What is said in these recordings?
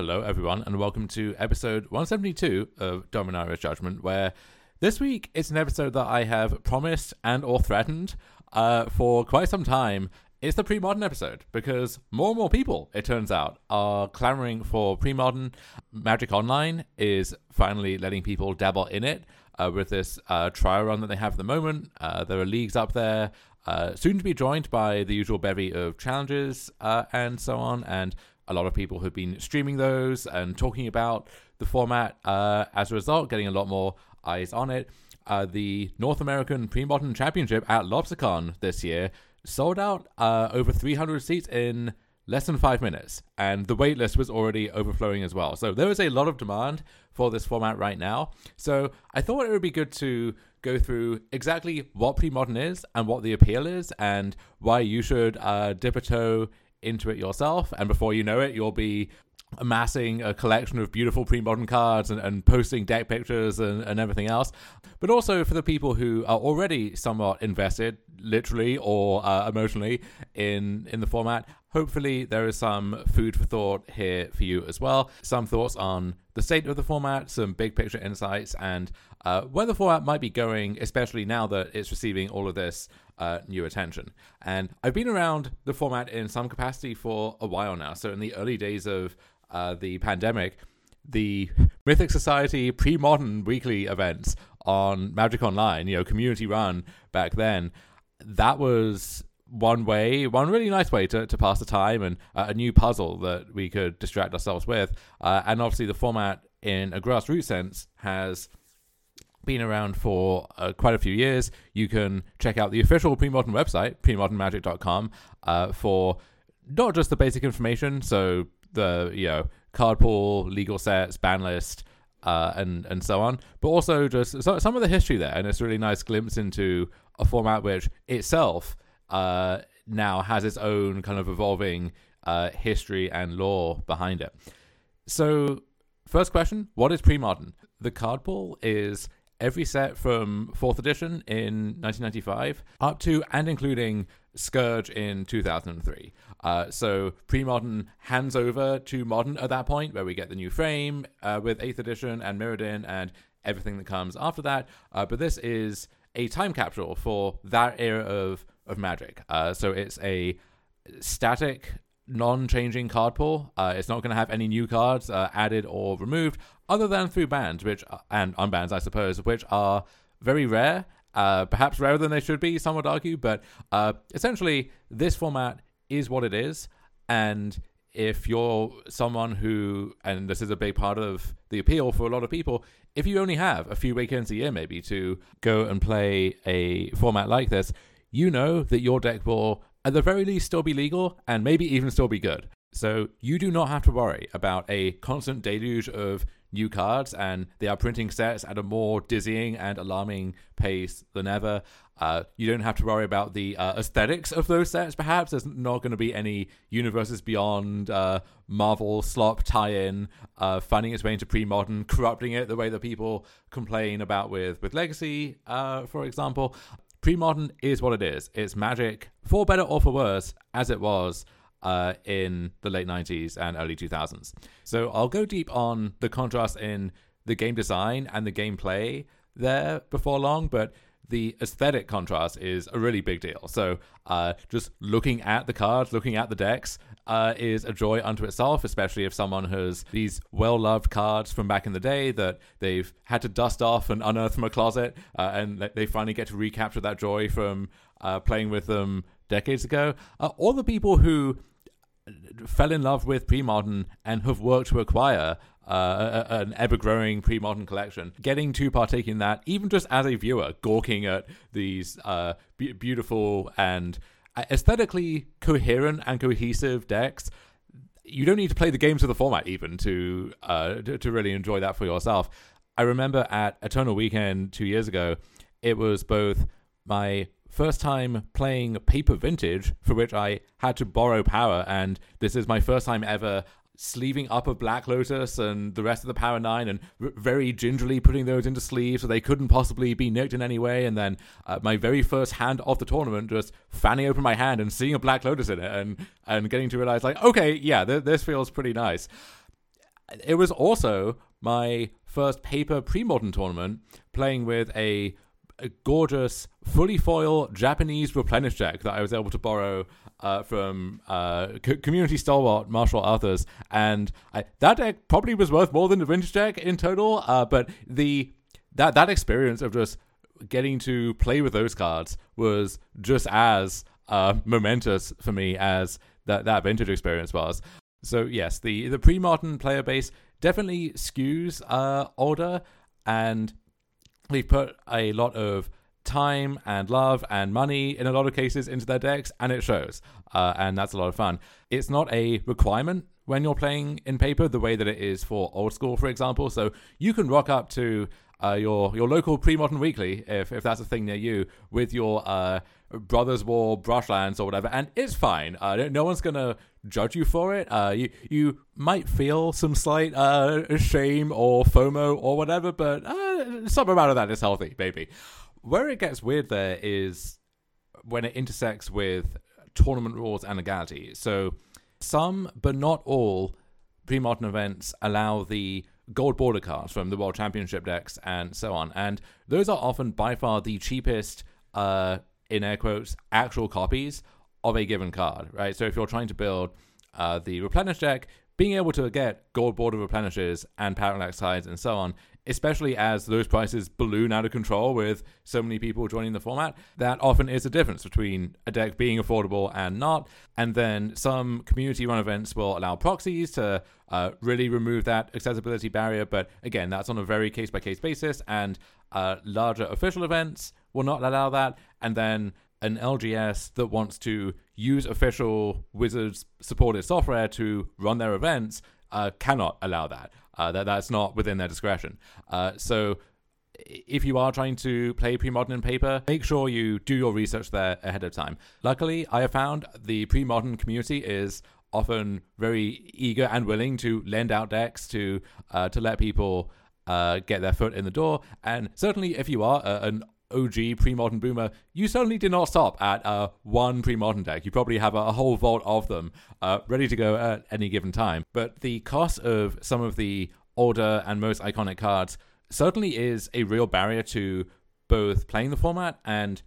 Hello, everyone, and welcome to episode 172 of Dominaria's Judgment, where this week it's an episode that I have promised and or threatened uh, for quite some time. It's the pre-modern episode because more and more people, it turns out, are clamoring for pre-modern. Magic Online is finally letting people dabble in it uh, with this uh, trial run that they have at the moment. Uh, there are leagues up there, uh, soon to be joined by the usual bevy of challenges uh, and so on, and a lot of people who've been streaming those and talking about the format. Uh, as a result, getting a lot more eyes on it. Uh, the North American Pre-Modern Championship at LobsterCon this year sold out uh, over 300 seats in less than five minutes, and the waitlist was already overflowing as well. So there is a lot of demand for this format right now. So I thought it would be good to go through exactly what pre-modern is and what the appeal is, and why you should uh, dip a toe into it yourself, and before you know it, you'll be amassing a collection of beautiful pre-modern cards and, and posting deck pictures and, and everything else. But also for the people who are already somewhat invested literally or uh, emotionally in in the format hopefully there is some food for thought here for you as well. Some thoughts on the state of the format some big picture insights and uh, where the format might be going especially now that it's receiving all of this uh, new attention. And I've been around the format in some capacity for a while now. So in the early days of uh, the pandemic, the Mythic Society pre-modern weekly events on Magic Online, you know, community run back then, that was one way, one really nice way to, to pass the time and uh, a new puzzle that we could distract ourselves with. Uh, and obviously, the format in a grassroots sense has been around for uh, quite a few years. You can check out the official pre-modern website, premodernmagic.com, uh, for not just the basic information, so the you know card pool, legal sets, ban list, uh, and and so on, but also just so, some of the history there, and it's a really nice glimpse into a format which itself uh, now has its own kind of evolving uh, history and lore behind it. So, first question: What is pre-modern? The card pool is every set from 4th edition in 1995 up to and including Scourge in 2003. Uh, so pre modern hands over to modern at that point, where we get the new frame uh, with 8th edition and Mirrodin and everything that comes after that. Uh, but this is a time capsule for that era of, of Magic. Uh, so it's a static non-changing card pool. Uh, it's not going to have any new cards uh, added or removed, other than through bans, which and unbans, I suppose, which are very rare. Uh, perhaps rarer than they should be, some would argue, but uh, essentially, this format is what it is. And if you're someone who, and this is a big part of the appeal for a lot of people, if you only have a few weekends a year maybe to go and play a format like this, you know that your deck will at the very least still be legal and maybe even still be good. So you do not have to worry about a constant deluge of new cards, and they are printing sets at a more dizzying and alarming pace than ever. Uh, you don't have to worry about the uh, aesthetics of those sets, perhaps. There's not going to be any Universes Beyond uh, Marvel slop tie in, uh, finding its way into pre modern, corrupting it the way that people complain about with, with Legacy, uh, for example. Pre modern is what it is. It's magic, for better or for worse, as it was uh, in the late 90s and early 2000s. So I'll go deep on the contrast in the game design and the gameplay there before long, but the aesthetic contrast is a really big deal. So, uh, just looking at the cards, looking at the decks, uh, is a joy unto itself, especially if someone has these well loved cards from back in the day that they've had to dust off and unearth from a closet, uh, and they finally get to recapture that joy from uh, playing with them decades ago. Uh, all the people who fell in love with pre-modern and have worked to acquire uh, an ever-growing pre-modern collection. Getting to partake in that, even just as a viewer, gawking at these uh, be- beautiful and aesthetically coherent and cohesive decks. You don't need to play the games of the format even to, uh, to to really enjoy that for yourself. I remember at Eternal Weekend two years ago, it was both my first time playing paper vintage for which I had to borrow power, and this is my first time ever sleeving up of Black Lotus and the rest of the Power Nine, and r- very gingerly putting those into sleeves so they couldn't possibly be nicked in any way. And then uh, my very first hand of the tournament, just fanning open my hand and seeing a Black Lotus in it, and and getting to realize like, okay, yeah, th- this feels pretty nice. it was also my first paper pre-modern tournament playing with a, a gorgeous fully foil Japanese replenish deck that I was able to borrow uh, from uh, c- community stalwart Marshall Arthurs, and I, that deck probably was worth more than the vintage deck in total. Uh, but the that that experience of just getting to play with those cards was just as uh, momentous for me as that that vintage experience was. So yes, the the pre modern player base definitely skews uh, older, and we've put a lot of time and love and money in a lot of cases into their decks, and it shows. Uh, and that's a lot of fun. It's not a requirement when you're playing in paper the way that it is for old school, for example. So you can rock up to uh, your your local pre-modern weekly if if that's a thing near you with your uh, Brothers War brushlands or whatever, and it's fine. Uh, no one's gonna judge you for it. Uh, you you might feel some slight uh, shame or FOMO or whatever, but uh, some amount of that is healthy, baby. Where it gets weird there is when it intersects with tournament rules and legality. So some, but not all, pre-modern events allow the gold border cards from the World Championship decks and so on, and those are often by far the cheapest, uh, in air quotes, actual copies of a given card, right? So if you're trying to build uh, the replenish deck, being able to get gold border replenishes and parallax tides and so on, especially as those prices balloon out of control with so many people joining the format, that often is the difference between a deck being affordable and not. And then some community run events will allow proxies to uh, really remove that accessibility barrier. But again, that's on a very case by case basis. And uh, larger official events will not allow that. And then an LGS that wants to use official Wizards supported software to run their events uh, cannot allow that. Uh, that that's not within their discretion. Uh, so if you are trying to play pre-modern in paper, make sure you do your research there ahead of time. Luckily, I have found the pre-modern community is often very eager and willing to lend out decks to uh, to let people uh, get their foot in the door. And certainly, if you are a, an OG pre-modern boomer, you certainly did not stop at uh, one pre-modern deck. You probably have a, a whole vault of them uh, ready to go at any given time. But the cost of some of the older and most iconic cards certainly is a real barrier to both playing the format and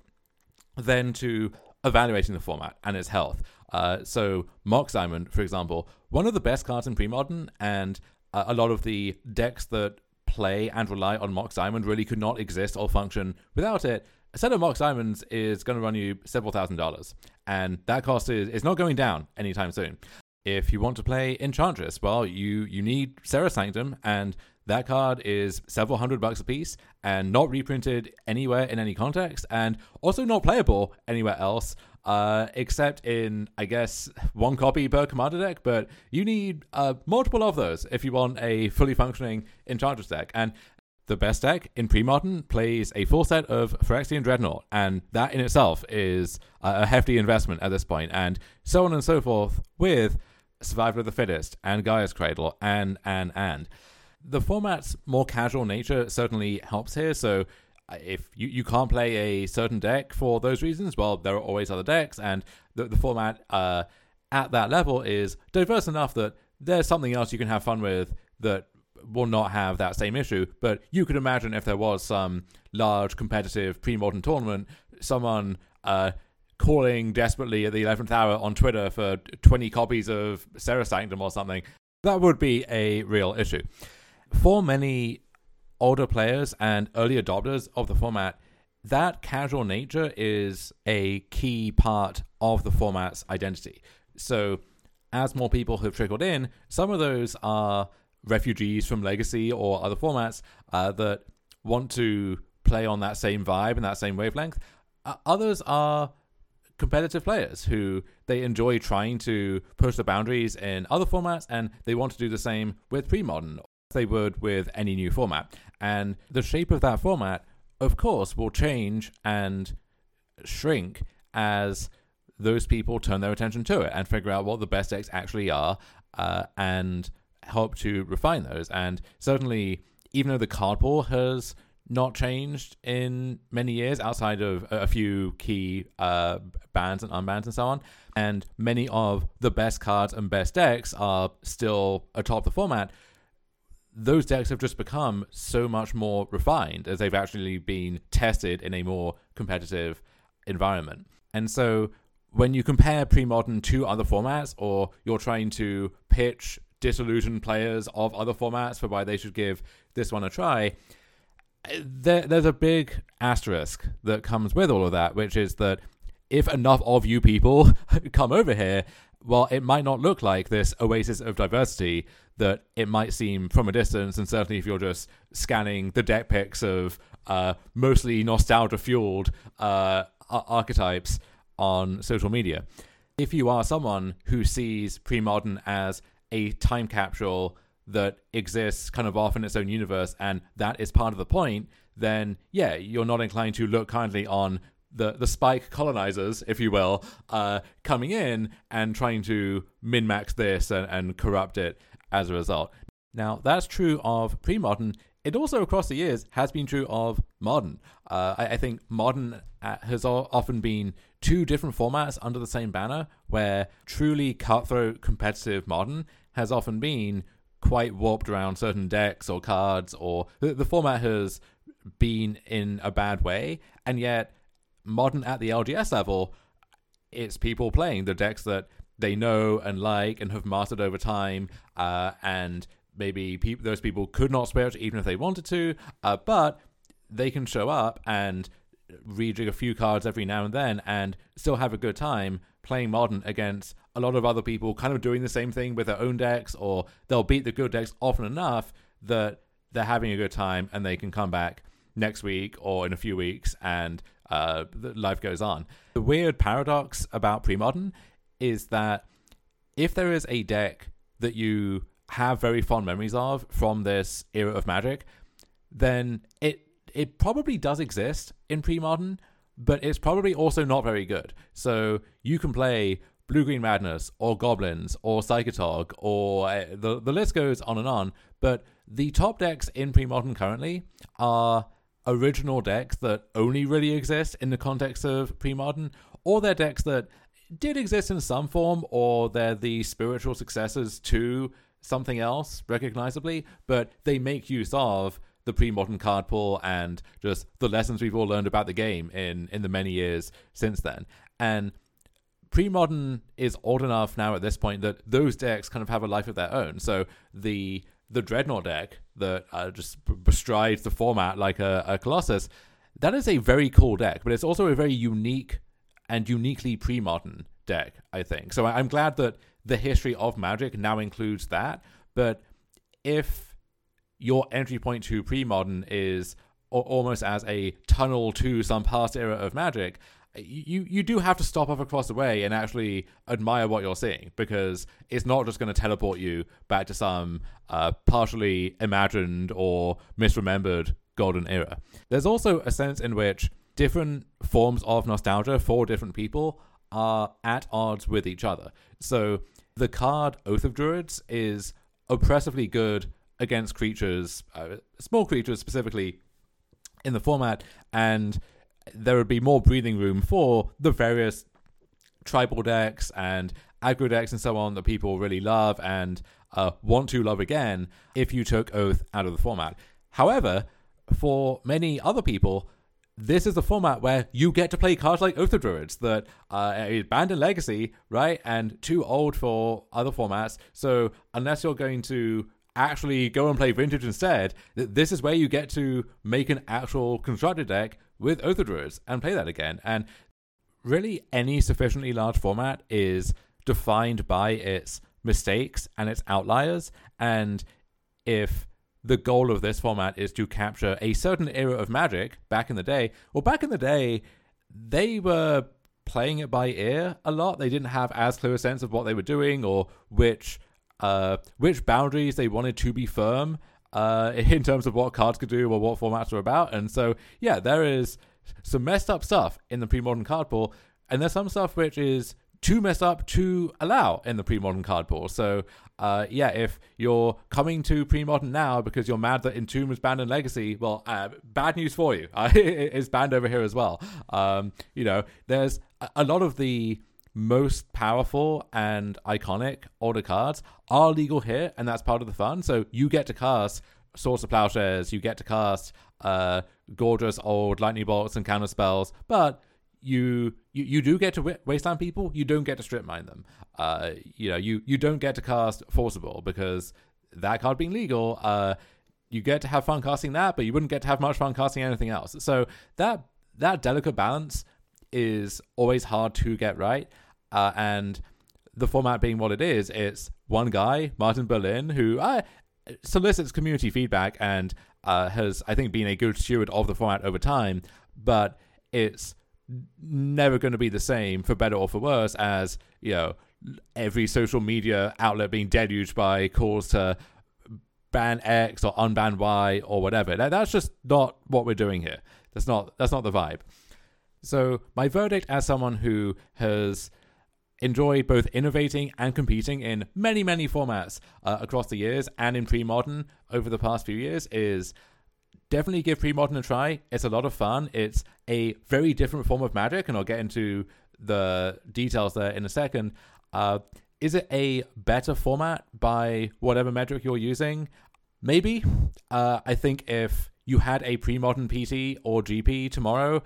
then to evaluating the format and its health. Uh, so Mox Diamond, for example, one of the best cards in pre-modern, and uh, a lot of the decks that play and rely on Mox Diamond really could not exist or function without it. A set of Mox Diamonds is going to run you several thousand dollars, and that cost is, is not going down anytime soon. If you want to play Enchantress, well, you, you need Serra Sanctum, and that card is several hundred bucks a piece and not reprinted anywhere in any context, and also not playable anywhere else uh, except in, I guess, one copy per commander deck. But you need uh, multiple of those if you want a fully functioning Enchantress deck. And the best deck in pre-modern plays a full set of Phyrexian Dreadnought, and that in itself is a hefty investment at this point, and so on and so forth with Survival of the Fittest and Gaea's Cradle and and and. The format's more casual nature certainly helps here, so if you, you can't play a certain deck for those reasons, well, there are always other decks, and the, the format uh, at that level is diverse enough that there's something else you can have fun with that will not have that same issue. But you could imagine if there was some large competitive pre-modern tournament, someone uh, calling desperately at the 11th hour on Twitter for 20 copies of Serra Sanctum or something, that would be a real issue. For many older players and early adopters of the format, that casual nature is a key part of the format's identity. So, as more people have trickled in, some of those are refugees from Legacy or other formats uh, that want to play on that same vibe and that same wavelength. Uh, others are competitive players who they enjoy trying to push the boundaries in other formats and they want to do the same with pre-modern they would with any new format. And the shape of that format, of course, will change and shrink as those people turn their attention to it and figure out what the best decks actually are uh, and help to refine those. And certainly, even though the card pool has not changed in many years outside of a few key uh, bans and unbans and so on, and many of the best cards and best decks are still atop the format those decks have just become so much more refined as they've actually been tested in a more competitive environment. And so when you compare pre-modern to other formats or you're trying to pitch disillusioned players of other formats for why they should give this one a try, there, there's a big asterisk that comes with all of that, which is that if enough of you people come over here, well, it might not look like this oasis of diversity that it might seem from a distance, and certainly if you're just scanning the deck pics of uh, mostly nostalgia fueled uh, archetypes on social media. If you are someone who sees pre modern as a time capsule that exists kind of off in its own universe and that is part of the point, then yeah, you're not inclined to look kindly on the the spike colonizers, if you will, uh, coming in and trying to min max this and, and corrupt it as a result. Now that's true of pre modern. It also across the years has been true of modern. Uh, I, I, think modern uh, has often been two different formats under the same banner, where truly cutthroat competitive modern has often been quite warped around certain decks or cards, or the, the format has been in a bad way, and yet modern at the LGS level, it's people playing the decks that they know and like and have mastered over time, uh, and maybe pe- those people could not switch even if they wanted to, uh, but they can show up and rejig a few cards every now and then and still have a good time playing modern against a lot of other people kind of doing the same thing with their own decks or they'll beat the good decks often enough that they're having a good time and they can come back next week or in a few weeks and uh, life goes on. The weird paradox about pre-modern is that if there is a deck that you have very fond memories of from this era of Magic, then it it probably does exist in pre-modern, but it's probably also not very good. So you can play Blue Green Madness or Goblins or Psychotog or uh, the the list goes on and on. But the top decks in pre-modern currently are original decks that only really exist in the context of pre-modern, or they're decks that did exist in some form, or they're the spiritual successors to something else recognizably, but they make use of the pre-modern card pool and just the lessons we've all learned about the game in in the many years since then. And pre-modern is old enough now at this point that those decks kind of have a life of their own. So the the dreadnought deck that uh, just bestrides the format like a, a colossus, that is a very cool deck, but it's also a very unique and uniquely pre-modern deck. I think so. I'm glad that the history of Magic now includes that. But if your entry point to pre-modern is almost as a tunnel to some past era of Magic, you you do have to stop off across the way and actually admire what you're seeing because it's not just going to teleport you back to some uh, partially imagined or misremembered golden era. There's also a sense in which different forms of nostalgia for different people are at odds with each other. So the card Oath of Druids is oppressively good against creatures, uh, small creatures specifically in the format, and there would be more breathing room for the various tribal decks and aggro decks and so on that people really love and uh, want to love again if you took Oath out of the format. However, for many other people, this is the format where you get to play cards like Oath of Druids that uh, banned in Legacy, right? And too old for other formats. So unless you're going to actually go and play Vintage instead, this is where you get to make an actual constructed deck with Oath of Druids and play that again. And really, any sufficiently large format is defined by its mistakes and its outliers. And if the goal of this format is to capture a certain era of magic back in the day. Well, back in the day, they were playing it by ear a lot. They didn't have as clear a sense of what they were doing or which uh, which boundaries they wanted to be firm uh, in terms of what cards could do or what formats were about. And so, yeah, there is some messed up stuff in the pre-modern card pool, and there's some stuff which is too messed up to allow in the pre-modern card pool. So uh, yeah, if you're coming to pre-modern now because you're mad that Entomb was banned in Legacy, well, uh, bad news for you. Uh, it's banned over here as well. Um, you know, there's a, lot of the most powerful and iconic older cards are legal here, and that's part of the fun. So you get to cast Swords to Plowshares, you get to cast uh, gorgeous old lightning bolts and counter spells, but you you, you do get to wasteland people. You don't get to strip mine them. Uh, you know, you you don't get to cast Force of Will because that card being legal. Uh, you get to have fun casting that, but you wouldn't get to have much fun casting anything else. So that that delicate balance is always hard to get right. Uh, and the format being what it is, it's one guy, Martin Berlin, who uh, solicits community feedback and uh, has, I think, been a good steward of the format over time. But it's never going to be the same, for better or for worse, as you know every social media outlet being deluged by calls to ban X or unban Y or whatever. That, that's just not what we're doing here. That's not that's not the vibe. So my verdict as someone who has enjoyed both innovating and competing in many many formats uh, across the years and in pre-modern over the past few years is definitely give pre-modern a try. It's a lot of fun. It's a very different form of magic, and I'll get into the details there in a second. Uh, is it a better format by whatever metric you're using? Maybe. Uh, I think if you had a pre modern PT or GP tomorrow,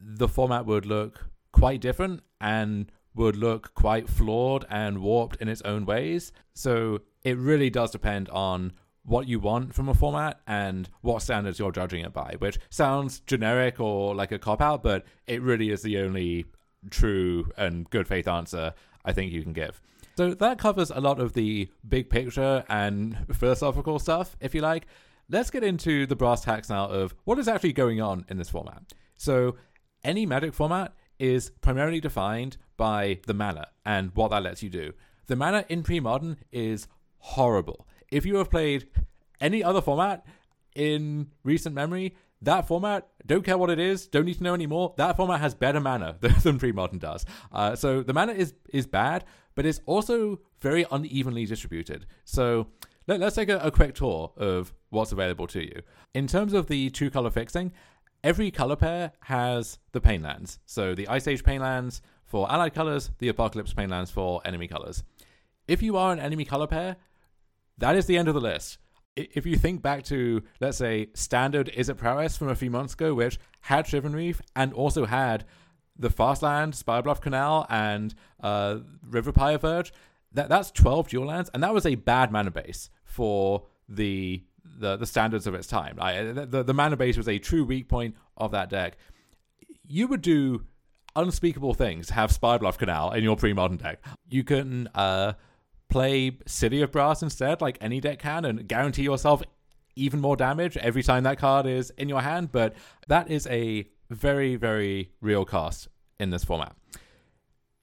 the format would look quite different and would look quite flawed and warped in its own ways. So it really does depend on what you want from a format and what standards you're judging it by, which sounds generic or like a cop out, but it really is the only true and good faith answer I think you can give. So that covers a lot of the big picture and philosophical stuff, if you like. Let's get into the brass tacks now of what is actually going on in this format. So, any magic format is primarily defined by the mana and what that lets you do. The mana in pre modern is horrible. If you have played any other format in recent memory, that format, don't care what it is, don't need to know anymore. That format has better mana than pre-modern does. Uh, so the mana is is bad, but it's also very unevenly distributed. So let, us take a, a quick tour of what's available to you. In terms of the two color fixing, every color pair has the pain lands. So the Ice Age pain lands for allied colors, the Apocalypse pain lands for enemy colors. If you are an enemy color pair, that is the end of the list if you think back to, let's say, standard Izzet Prowess from a few months ago, which had Shivan Reef and also had the Fastland, Spirebluff Canal, and uh, Riverpyre Verge, that, that's 12 dual lands, and that was a bad mana base for the the, the standards of its time. the, the mana base was a true weak point of that deck. You would do unspeakable things have Spirebluff Canal in your pre-modern deck. You can uh, play City of Brass instead, like any deck can, and guarantee yourself even more damage every time that card is in your hand. But that is a very, very real cost in this format.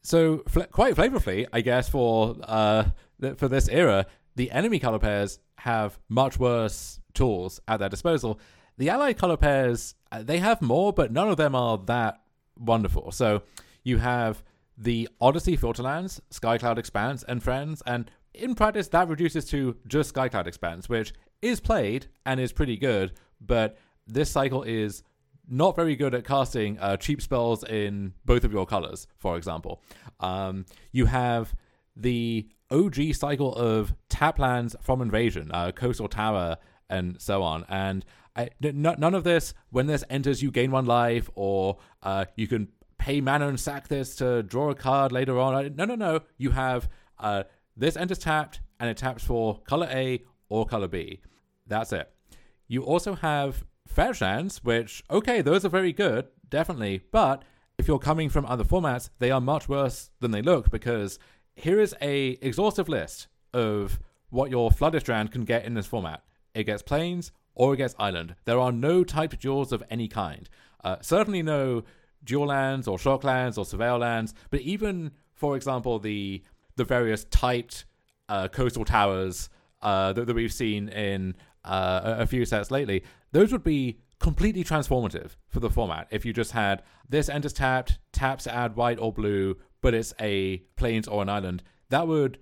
So, fl- quite flavorfully, I guess for uh, th- for this era, the enemy color pairs have much worse tools at their disposal. The allied color pairs uh, they have more, but none of them are that wonderful. So you have the Odyssey Filterlands, Skycloud Expanse, and Friends, and in practice that reduces to just Skycloud Expanse, which is played and is pretty good, but this cycle is not very good at casting uh, cheap spells in both of your colors, for example. Um, you have the OG cycle of tap lands from Invasion, uh, Coastal Tower, and so on. And I, n- none of this, when this enters, you gain one life, or uh, you can pay mana and sack this to draw a card later on. No, no, no. You have uh, this enters tapped and it taps for color A or color B. That's it. You also have fetch lands, which, okay, those are very good, definitely. But if you're coming from other formats, they are much worse than they look because here is a exhaustive list of what your Flooded Strand can get in this format. It gets plains or it gets island. There are no typed duals of any kind. Uh, certainly no dual lands or shock lands or surveil lands, but even, for example, the the various typed uh, coastal towers uh, that, that, we've seen in uh, a, few sets lately, those would be completely transformative for the format if you just had this enters tapped, taps add white or blue, but it's a plains or an island. That would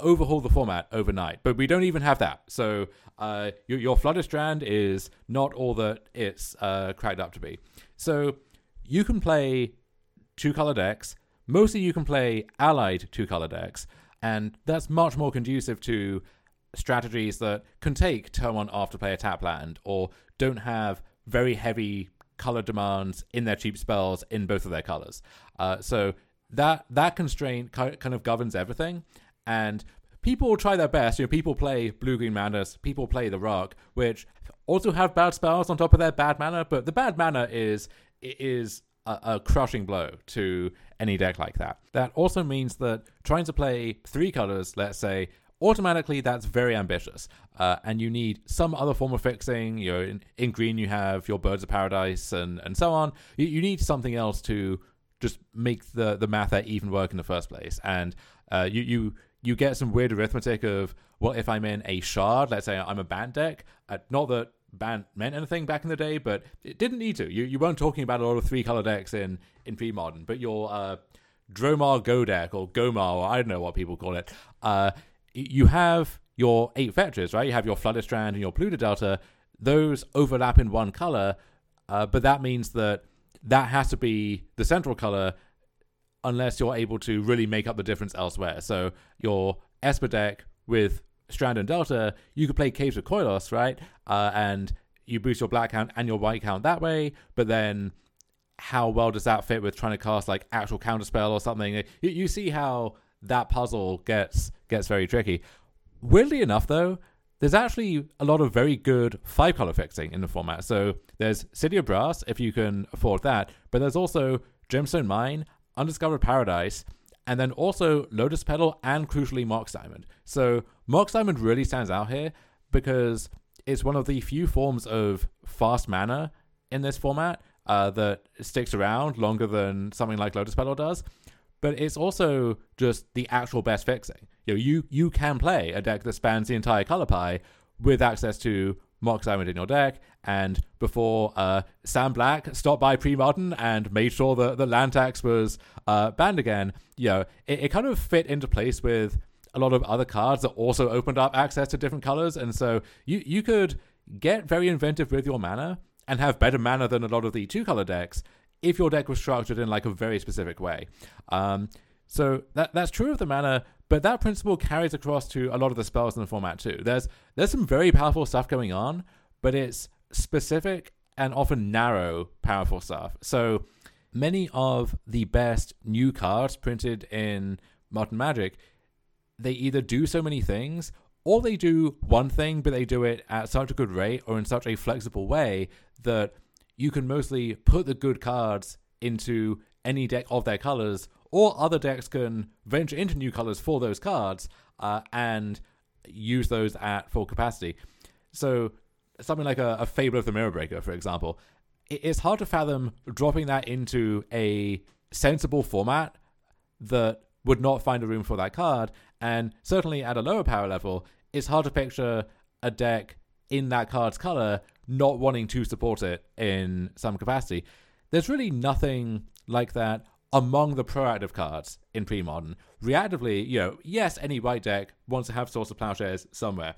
overhaul the format overnight. But we don't even have that. So uh, your, your Flooded Strand is not all that it's uh, cracked up to be. So you can play two color decks, mostly you can play allied two color decks, and that's much more conducive to strategies that can take turn one after play a tap land or don't have very heavy color demands in their cheap spells in both of their colors. Uh, so that that constraint kind of governs everything, and people try their best. You know, people play blue green madness, people play the rock, which also have bad spells on top of their bad mana, but the bad mana is is a, a, crushing blow to any deck like that. That also means that trying to play three colors, let's say, automatically that's very ambitious, uh, and you need some other form of fixing. You know, in, in, green you have your birds of paradise and and so on. You, you, need something else to just make the the math even work in the first place, and uh, you you you get some weird arithmetic of well, if I'm in a shard, let's say I'm a Bant deck, uh, not that Bant meant anything back in the day, but it didn't need to. You you weren't talking about a lot of three color decks in in pre modern, but your uh, Dromar Go deck or Gomar, or I don't know what people call it. Uh, you have your eight fetches, right? You have your Flooded Strand and your Polluted Delta. Those overlap in one color, uh, but that means that that has to be the central color unless you're able to really make up the difference elsewhere. So your Esper deck with Strand and Delta, you could play Caves of Koilos, right? Uh, and you boost your black count and your white count that way, but then how well does that fit with trying to cast like actual counterspell or something? You, you see how that puzzle gets gets very tricky. Weirdly enough, though, there's actually a lot of very good five color fixing in the format. So there's City of Brass, if you can afford that, but there's also Gemstone Mine, Undiscovered Paradise, and then also Lotus Petal and crucially Mox Diamond. So Mox Diamond really stands out here because it's one of the few forms of fast mana in this format uh, that sticks around longer than something like Lotus Petal does. But it's also just the actual best fixing. You know, you you can play a deck that spans the entire color pie with access to Mox Diamond in your deck, and before uh, Sam Black stopped by pre-modern and made sure that the land tax was uh, banned again, you know, it, it kind of fit into place with a lot of other cards that also opened up access to different colors, and so you you could get very inventive with your mana and have better mana than a lot of the two color decks if your deck was structured in like a very specific way. Um, so that that's true of the mana, but that principle carries across to a lot of the spells in the format too. There's there's some very powerful stuff going on, but it's specific and often narrow powerful stuff. So many of the best new cards printed in Modern Magic, they either do so many things or they do one thing, but they do it at such a good rate or in such a flexible way that you can mostly put the good cards into any deck of their colors or other decks can venture into new colors for those cards uh, and use those at full capacity. So something like a, a Fable of the Mirror Breaker, for example, it's hard to fathom dropping that into a sensible format that would not find a room for that card. And certainly at a lower power level, it's hard to picture a deck in that card's color not wanting to support it in some capacity. There's really nothing like that among the proactive cards in pre-modern. Reactively, you know, yes, any white deck wants to have swords to Plowshares somewhere.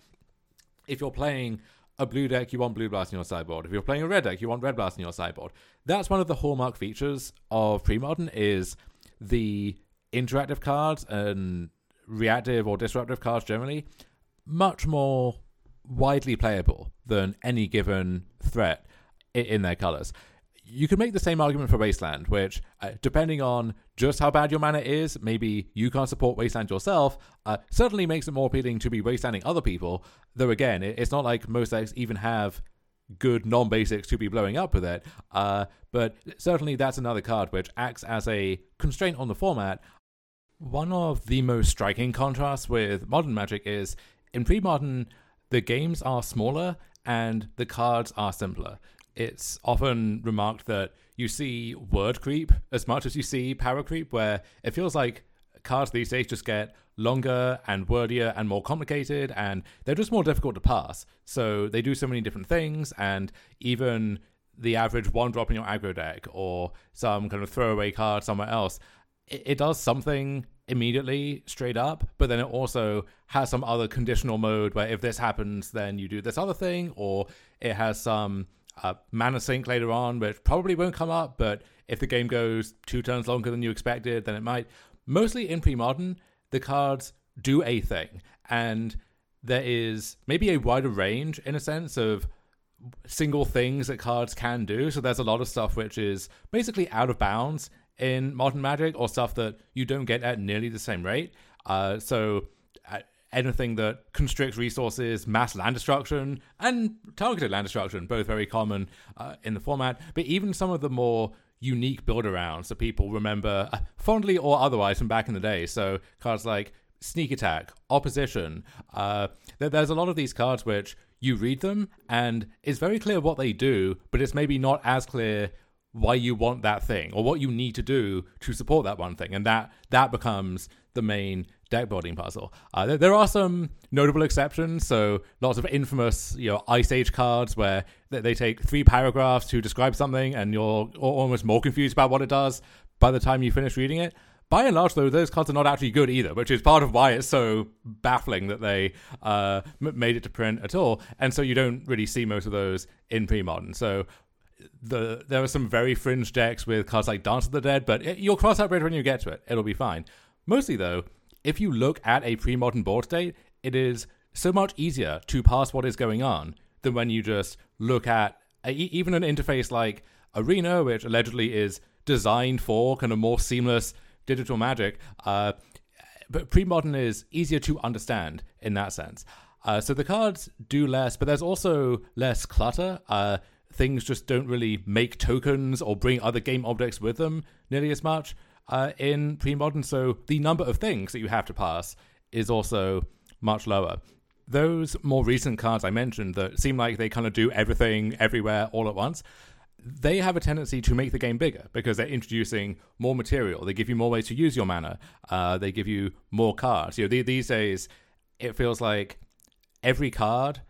If you're playing a blue deck, you want blue blast in your sideboard. If you're playing a red deck, you want red blast in your sideboard. That's one of the hallmark features of pre-modern is the interactive cards and reactive or disruptive cards generally much more widely playable than any given threat in their colors you can make the same argument for Wasteland, which, uh, depending on just how bad your mana is, maybe you can't support Wasteland yourself, uh, certainly makes it more appealing to be Wastelanding other people. Though, again, it's not like most decks even have good non basics to be blowing up with it. Uh, but certainly that's another card which acts as a constraint on the format. One of the most striking contrasts with modern Magic is in pre modern, the games are smaller and the cards are simpler it's often remarked that you see word creep as much as you see power creep, where it feels like cards these days just get longer and wordier and more complicated, and they're just more difficult to pass. So they do so many different things, and even the average one drop in your aggro deck or some kind of throwaway card somewhere else, it, it does something immediately straight up, but then it also has some other conditional mode where if this happens, then you do this other thing, or it has some uh, mana sink later on, which probably won't come up, but if the game goes two turns longer than you expected, then it might. Mostly in pre modern, the cards do a thing, and there is maybe a wider range in a sense of single things that cards can do. So there's a lot of stuff which is basically out of bounds in modern magic or stuff that you don't get at nearly the same rate. Uh, so uh, anything that constricts resources, mass land destruction, and targeted land destruction, both very common uh, in the format. But even some of the more unique build arounds that people remember uh, fondly or otherwise from back in the day. So cards like Sneak Attack, Opposition. Uh, there's a lot of these cards which you read them and it's very clear what they do, but it's maybe not as clear why you want that thing or what you need to do to support that one thing, and that that becomes the main deck building puzzle. Uh, there, there, are some notable exceptions, so lots of infamous, you know, Ice Age cards where they, they take three paragraphs to describe something, and you're almost more confused about what it does by the time you finish reading it. By and large, though, those cards are not actually good either, which is part of why it's so baffling that they uh, made it to print at all. And so you don't really see most of those in pre-modern. So the there are some very fringe decks with cards like Dance of the Dead, but it, you'll cross that bridge when you get to it. It'll be fine. Mostly, though, if you look at a pre-modern board state, it is so much easier to pass what is going on than when you just look at a, even an interface like Arena, which allegedly is designed for kind of more seamless digital magic. Uh, but pre-modern is easier to understand in that sense. Uh, so the cards do less, but there's also less clutter. Uh, things just don't really make tokens or bring other game objects with them nearly as much uh, in pre-modern. So the number of things that you have to pass is also much lower. Those more recent cards I mentioned that seem like they kind of do everything everywhere all at once they have a tendency to make the game bigger because they're introducing more material. They give you more ways to use your mana. Uh, they give you more cards. You know, these days it feels like every card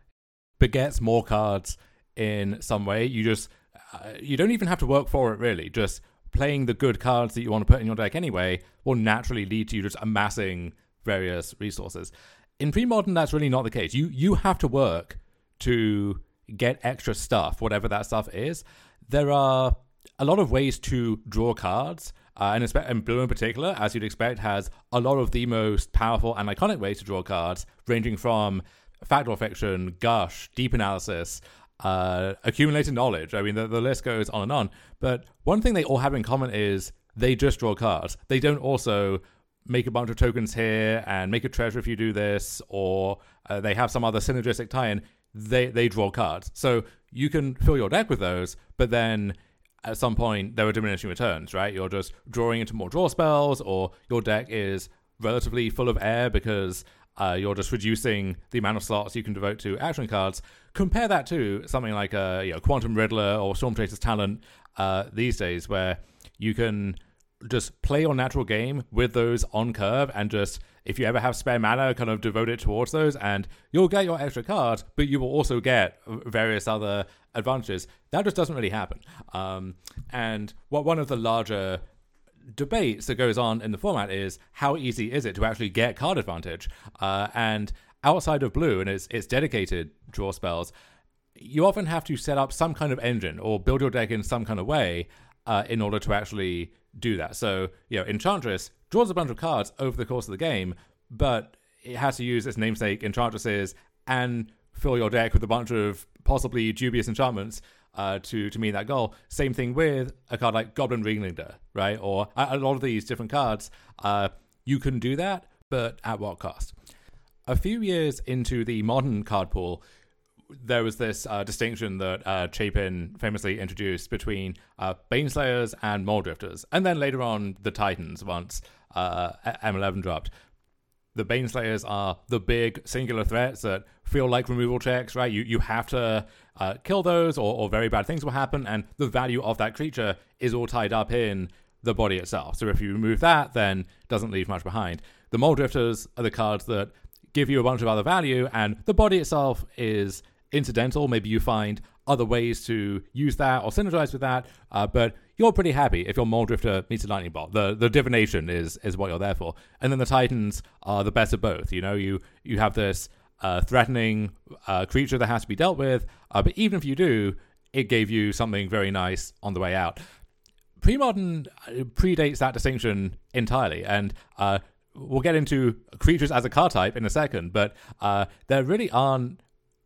begets more cards in some way. You just uh, you don't even have to work for it really. Just playing the good cards that you want to put in your deck anyway will naturally lead to you just amassing various resources. In pre-modern, that's really not the case. You you have to work to get extra stuff, whatever that stuff is there are a lot of ways to draw cards. Uh, and, and Blue in particular, as you'd expect, has a lot of the most powerful and iconic ways to draw cards, ranging from fact or fiction, gush, deep analysis, uh, accumulated knowledge. I mean, the, the list goes on and on. But one thing they all have in common is they just draw cards. They don't also make a bunch of tokens here and make a treasure if you do this, or uh, they have some other synergistic tie-in. They they draw cards. So you can fill your deck with those, but then at some point there are diminishing returns, right? You're just drawing into more draw spells, or your deck is relatively full of air because uh, you're just reducing the amount of slots you can devote to action cards. Compare that to something like a you know, Quantum Riddler or Stormchaser's Talent uh, these days, where you can just play your natural game with those on curve and just if you ever have spare mana, kind of devote it towards those, and you'll get your extra cards, but you will also get various other advantages. That just doesn't really happen. Um, and what one of the larger debates that goes on in the format is how easy is it to actually get card advantage? Uh, and outside of blue and its its dedicated draw spells, you often have to set up some kind of engine or build your deck in some kind of way uh, in order to actually do that. So, you know, Enchantress draws a bunch of cards over the course of the game, but it has to use its namesake Enchantresses and fill your deck with a bunch of possibly dubious enchantments uh, to to meet that goal. Same thing with a card like Goblin Ringleader, right? Or a, a lot of these different cards. Uh, you can do that, but at what cost? A few years into the modern card pool, there was this uh, distinction that uh, Chapin famously introduced between uh, Baneslayers and Mulldrifters, and then later on the Titans once uh, M11 dropped. The Baneslayers are the big singular threats that feel like removal checks, right? You you have to uh, kill those, or, or very bad things will happen, and the value of that creature is all tied up in the body itself. So if you remove that, then doesn't leave much behind. The Mulldrifters are the cards that give you a bunch of other value, and the body itself is incidental. Maybe you find other ways to use that or synergize with that, uh, but you're pretty happy if your Mulldrifter meets a lightning bolt. The the divination is is what you're there for, and then the Titans are the best of both. You know, you you have this uh, threatening uh, creature that has to be dealt with, uh, but even if you do, it gave you something very nice on the way out. Pre-modern uh, predates that distinction entirely, and uh, we'll get into creatures as a card type in a second. But uh, there really aren't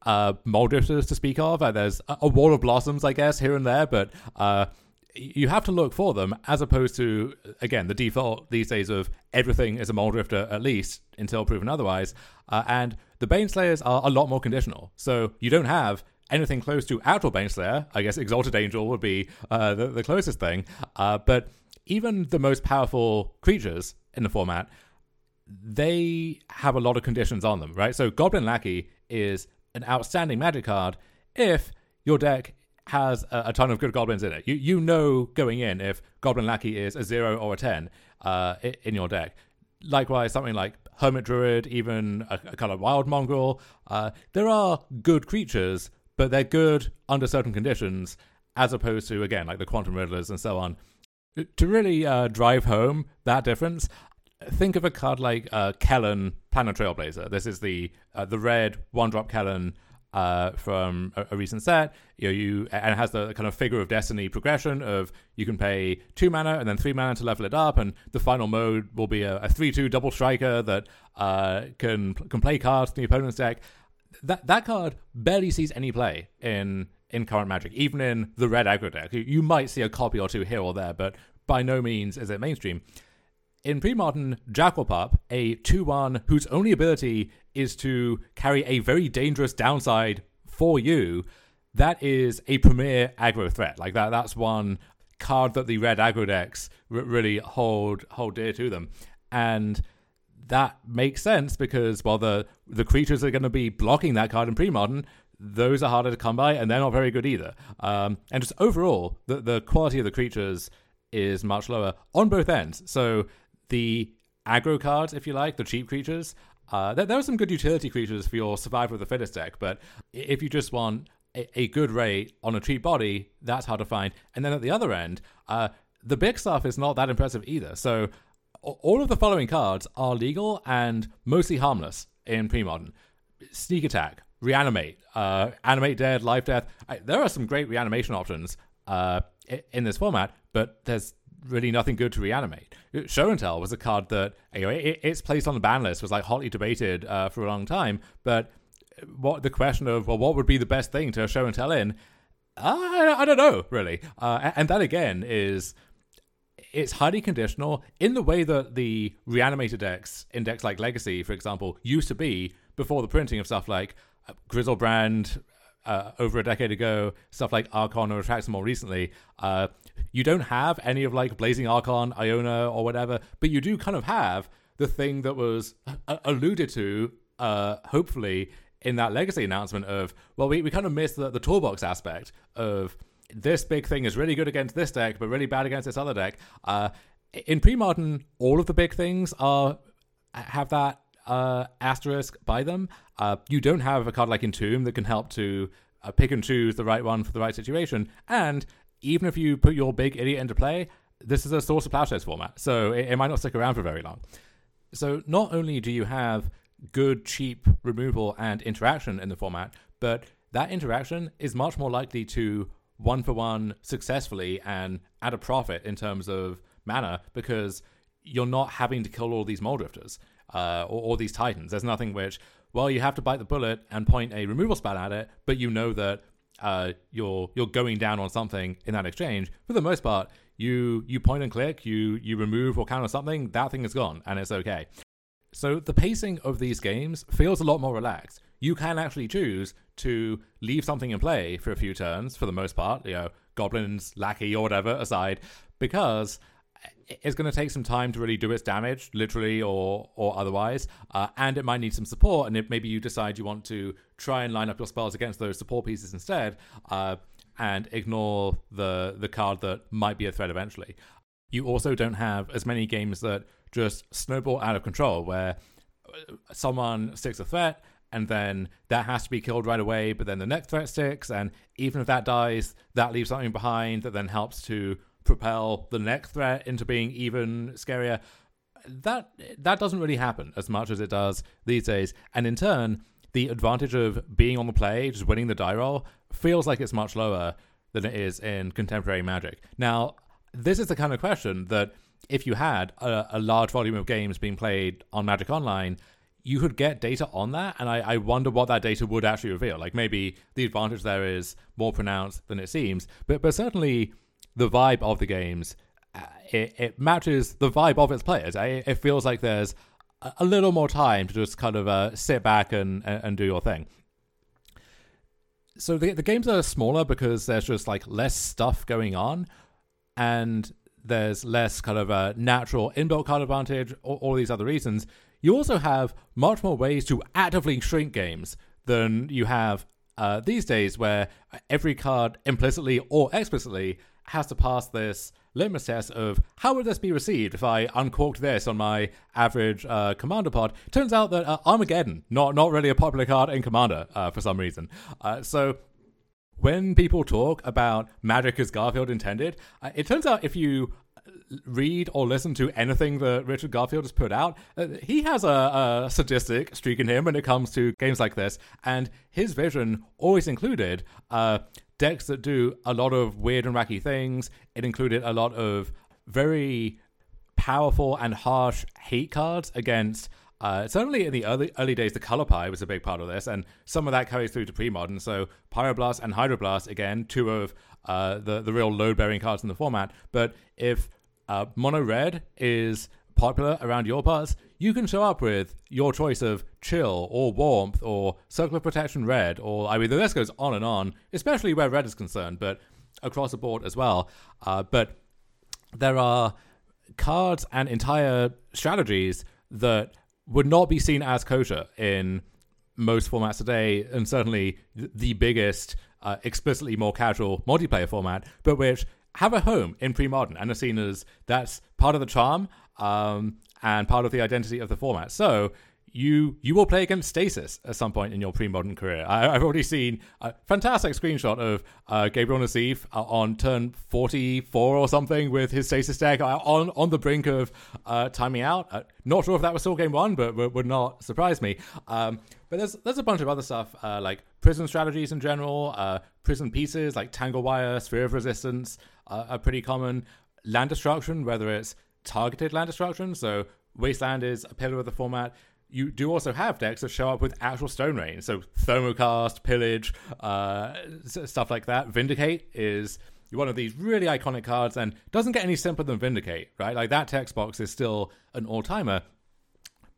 uh, Mulldrifters to speak of. Uh, there's a, a wall of blossoms, I guess, here and there, but uh, you have to look for them as opposed to again the default these days of everything is a Mulldrifter at least until proven otherwise. Uh, and the Baneslayers are a lot more conditional, so you don't have anything close to actual Baneslayer. I guess Exalted Angel would be uh, the, the closest thing, uh, but even the most powerful creatures in the format, they have a lot of conditions on them, right? So Goblin Lackey is an outstanding magic card if your deck has a, a, ton of good goblins in it. You you know going in if Goblin Lackey is a zero or a ten uh, in your deck. Likewise, something like Hermit Druid, even a, a kind of Wild Mongrel. Uh, there are good creatures, but they're good under certain conditions, as opposed to again like the Quantum Riddlers and so on. To really uh, drive home that difference, think of a card like uh, Kellan, Planar Trailblazer. This is the uh, the red one drop Kellan uh, from a, a, recent set. You know, you and it has the kind of figure of destiny progression of you can pay two mana and then three mana to level it up, and the final mode will be a, a three two double striker that uh, can can play cards in the opponent's deck. That that card barely sees any play in in current Magic, even in the red aggro deck. You, you might see a copy or two here or there, but by no means is it mainstream. In pre-modern, Jackal Pup, a 2-1 whose only ability is to carry a very dangerous downside for you, that is a premier aggro threat. Like that, that's one card that the red aggro decks r- really hold hold dear to them, and that makes sense because well, the the creatures are going to be blocking that card in pre-modern. Those are harder to come by, and they're not very good either. Um, and just overall, the the quality of the creatures is much lower on both ends. So the aggro cards, if you like, the cheap creatures. Uh, there, there, are some good utility creatures for your Survival of the Fittest deck, but if you just want a, a, good rate on a cheap body, that's hard to find. And then at the other end, uh, the big stuff is not that impressive either. So all of the following cards are legal and mostly harmless in pre-modern. Sneak attack, reanimate, uh, animate dead, life death. I, there are some great reanimation options uh, in this format, but there's really nothing good to reanimate. Show and Tell was a card that anyway, it, its place on the ban list was like hotly debated uh, for a long time. But what the question of well, what would be the best thing to show and tell in? I, I don't know really, uh, and that again is it's highly conditional in the way that the reanimated decks index like Legacy, for example, used to be before the printing of stuff like uh, Griselbrand, uh, over a decade ago, stuff like Archon or Atraxa more recently, uh, you don't have any of like Blazing Archon, Iona, or whatever, but you do kind of have the thing that was uh, alluded to, uh, hopefully, in that legacy announcement of, well, we, we kind of missed the, the toolbox aspect of this big thing is really good against this deck, but really bad against this other deck. Uh, in pre-modern, all of the big things are have that uh, asterisk by them. Uh, you don't have a card like Entomb that can help to uh, pick and choose the right one for the right situation. And even if you put your big idiot into play, this is a Swords to Plowshares format, so it, it might not stick around for very long. So not only do you have good, cheap removal and interaction in the format, but that interaction is much more likely to one for one successfully and at a profit in terms of mana because you're not having to kill all these Mulldrifters uh, or, or, these Titans. There's nothing which, well, you have to bite the bullet and point a removal spell at it, but you know that uh, you're you're going down on something in that exchange. For the most part, you you point and click, you you remove or counter something, that thing is gone, and it's okay. So the pacing of these games feels a lot more relaxed. You can actually choose to leave something in play for a few turns, for the most part, you know, goblins, lackey, or whatever aside, because it's going to take some time to really do its damage, literally or or otherwise, uh, and it might need some support. And if maybe you decide you want to try and line up your spells against those support pieces instead, uh, and ignore the the card that might be a threat eventually. You also don't have as many games that just snowball out of control, where uh, someone sticks a threat and then that has to be killed right away, but then the next threat sticks, and even if that dies, that leaves something behind that then helps to propel the next threat into being even scarier. That that doesn't really happen as much as it does these days, and in turn, the advantage of being on the play, just winning the die roll, feels like it's much lower than it is in contemporary Magic. Now, this is the kind of question that if you had a, a large volume of games being played on Magic Online, you could get data on that, and I, I, wonder what that data would actually reveal. Like maybe the advantage there is more pronounced than it seems, but but certainly the vibe of the games uh, it, it matches the vibe of its players. It, feels like there's a, little more time to just kind of uh, sit back and, and, and do your thing. So the the games are smaller because there's just like less stuff going on, and there's less kind of a natural inbuilt card advantage, all, all these other reasons. You also have much more ways to actively shrink games than you have uh, these days, where every card implicitly or explicitly has to pass this litmus test of how would this be received if I uncorked this on my average uh, Commander pod. Turns out that uh, Armageddon, not not really a popular card in Commander uh, for some reason. Uh, so when people talk about magic as Garfield intended, uh, it turns out if you read or listen to anything that Richard Garfield has put out, uh, he has a, a, sadistic streak in him when it comes to games like this, and his vision always included uh, decks that do a lot of weird and wacky things. It included a lot of very powerful and harsh hate cards against uh, certainly in the early early days, the color pie was a big part of this, and some of that carries through to pre-modern. So Pyroblast and Hydroblast, again, two of uh, the the real load bearing cards in the format. But if uh, mono red is popular around your parts, you can show up with your choice of chill or warmth or circle of protection red, or I mean the list goes on and on, especially where red is concerned, but across the board as well. Uh, but there are cards and entire strategies that would not be seen as kosher in most formats today, and certainly the biggest, uh, explicitly more casual multiplayer format, but which have a home in pre-modern and are seen as that's part of the charm um, and part of the identity of the format. So you you will play against Stasis at some point in your pre-modern career. I, have already seen a fantastic screenshot of uh, Gabriel Nassif uh, on turn 44 or something with his Stasis deck uh, on on the brink of uh, timing out. Uh, not sure if that was still game one, but, but would not surprise me. Um, but there's there's a bunch of other stuff uh, like prison strategies in general, prison pieces like Tangle Wire, Sphere of Resistance are pretty common. Land destruction, whether it's targeted land destruction, so Wasteland is a pillar of the format you do also have decks that show up with actual stone rain. So Thermokarst, Pillage, uh, stuff like that. Vindicate is one of these really iconic cards and doesn't get any simpler than Vindicate, right? Like that text box is still an all timer.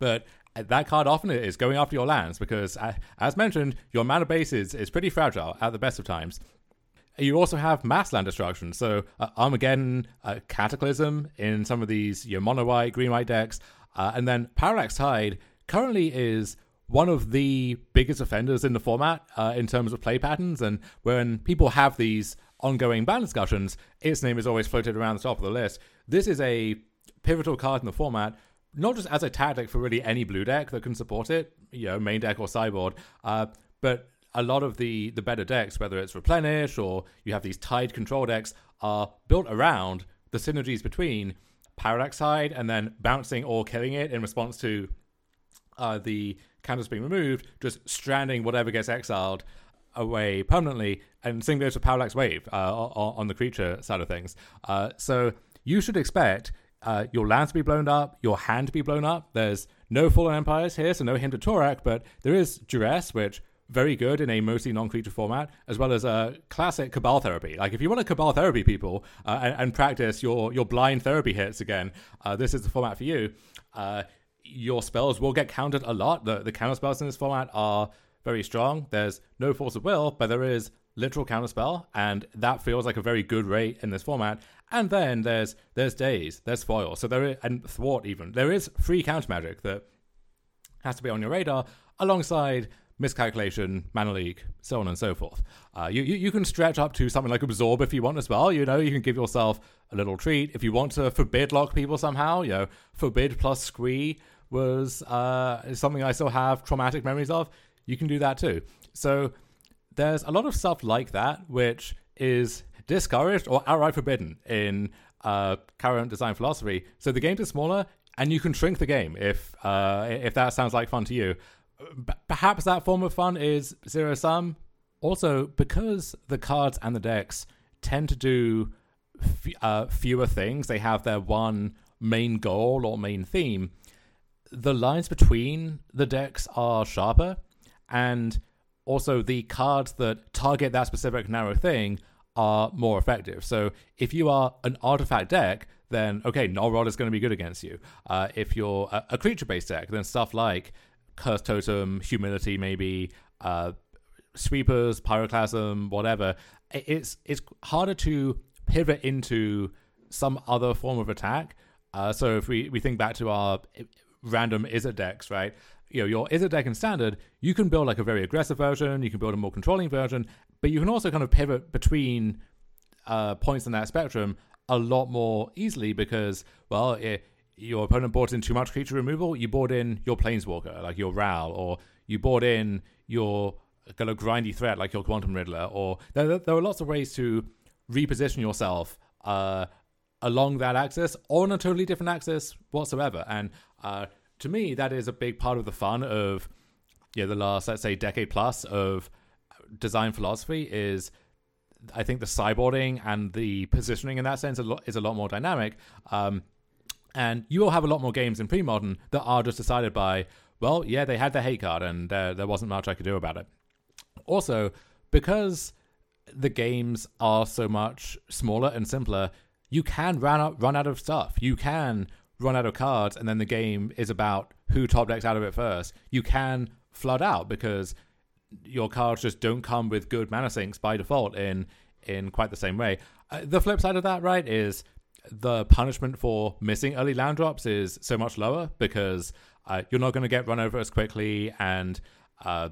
But that card often is going after your lands because, as mentioned, your mana base is, is pretty fragile at the best of times. You also have mass land destruction, so uh, Armageddon, uh, Cataclysm in some of these your mono white, green white decks, uh, and then Parallax Tide currently is one of the biggest offenders in the format uh, in terms of play patterns. And when people have these ongoing ban discussions, its name is always floated around the top of the list. This is a pivotal card in the format, not just as a tactic for really any blue deck that can support it, you know, main deck or sideboard, uh, but a lot of the the better decks, whether it's replenish or you have these tide control decks, are built around the synergies between Parallax Tide and then bouncing or killing it in response to uh, the counters being removed, just stranding whatever gets exiled away permanently, and same goes for Parallax Wave uh, on, the creature side of things. Uh, so you should expect uh, your land to be blown up, your hand to be blown up. There's no Fallen Empires here, so no hint of Tourach, but there is Duress, which very good in a mostly non-creature format, as well as a classic Cabal therapy. Like if you want to Cabal therapy people uh, and, and, practice your your blind therapy hits again, uh, this is the format for you. Uh, your spells will get countered a lot. The the counter spells in this format are very strong. There's no force of will, but there is literal counterspell, and that feels like a very good rate in this format. And then there's there's daze, there's foil, so there is, and thwart even. There is free counter magic that has to be on your radar alongside miscalculation, mana leak, so on and so forth. Uh, you, you, you can stretch up to something like absorb if you want as well. You know, you can give yourself a little treat if you want to forbid lock people somehow. You know, forbid plus squee was uh, something I still have traumatic memories of. You can do that too. So there's a lot of stuff like that which is discouraged or outright forbidden in uh, current design philosophy. So the games are smaller, and you can shrink the game if uh, if that sounds like fun to you. Perhaps that form of fun is zero sum. Also, because the cards and the decks tend to do f- uh, fewer things. They have their one main goal or main theme. The lines between the decks are sharper, and also the cards that target that specific narrow thing are more effective. So if you are an artifact deck, then okay, Null Rod is going to be good against you. Uh, if you're a, a creature based deck, then stuff like Curse Totem, Humility, maybe uh, Sweepers, Pyroclasm, whatever, it's it's harder to pivot into some other form of attack. Uh, so if we, we think back to our random Izzet decks, right? You know, your Izzet deck in standard, you can build like a very aggressive version, you can build a more controlling version, but you can also kind of pivot between uh, points in that spectrum a lot more easily because, well, it, your opponent bought in too much creature removal, you bought in your Planeswalker, like your Ral, or you bought in your kind of grindy threat, like your Quantum Riddler, or there, there are lots of ways to reposition yourself uh, along that axis or on a totally different axis whatsoever. And uh, to me, that is a big part of the fun of yeah, the last, let's say, decade plus of design philosophy is I think the sideboarding and the positioning in that sense is a lot more dynamic. Um, and you will have a lot more games in pre-modern that are just decided by, well, yeah, they had their hate card and uh, there wasn't much I could do about it. Also, because the games are so much smaller and simpler, you can run out, run out of stuff. You can run out of cards, and then the game is about who top decks out of it first. You can flood out because your cards just don't come with good mana sinks by default in in quite the same way. Uh, the flip side of that, right, is the punishment for missing early land drops is so much lower because uh, you're not going to get run over as quickly, and uh,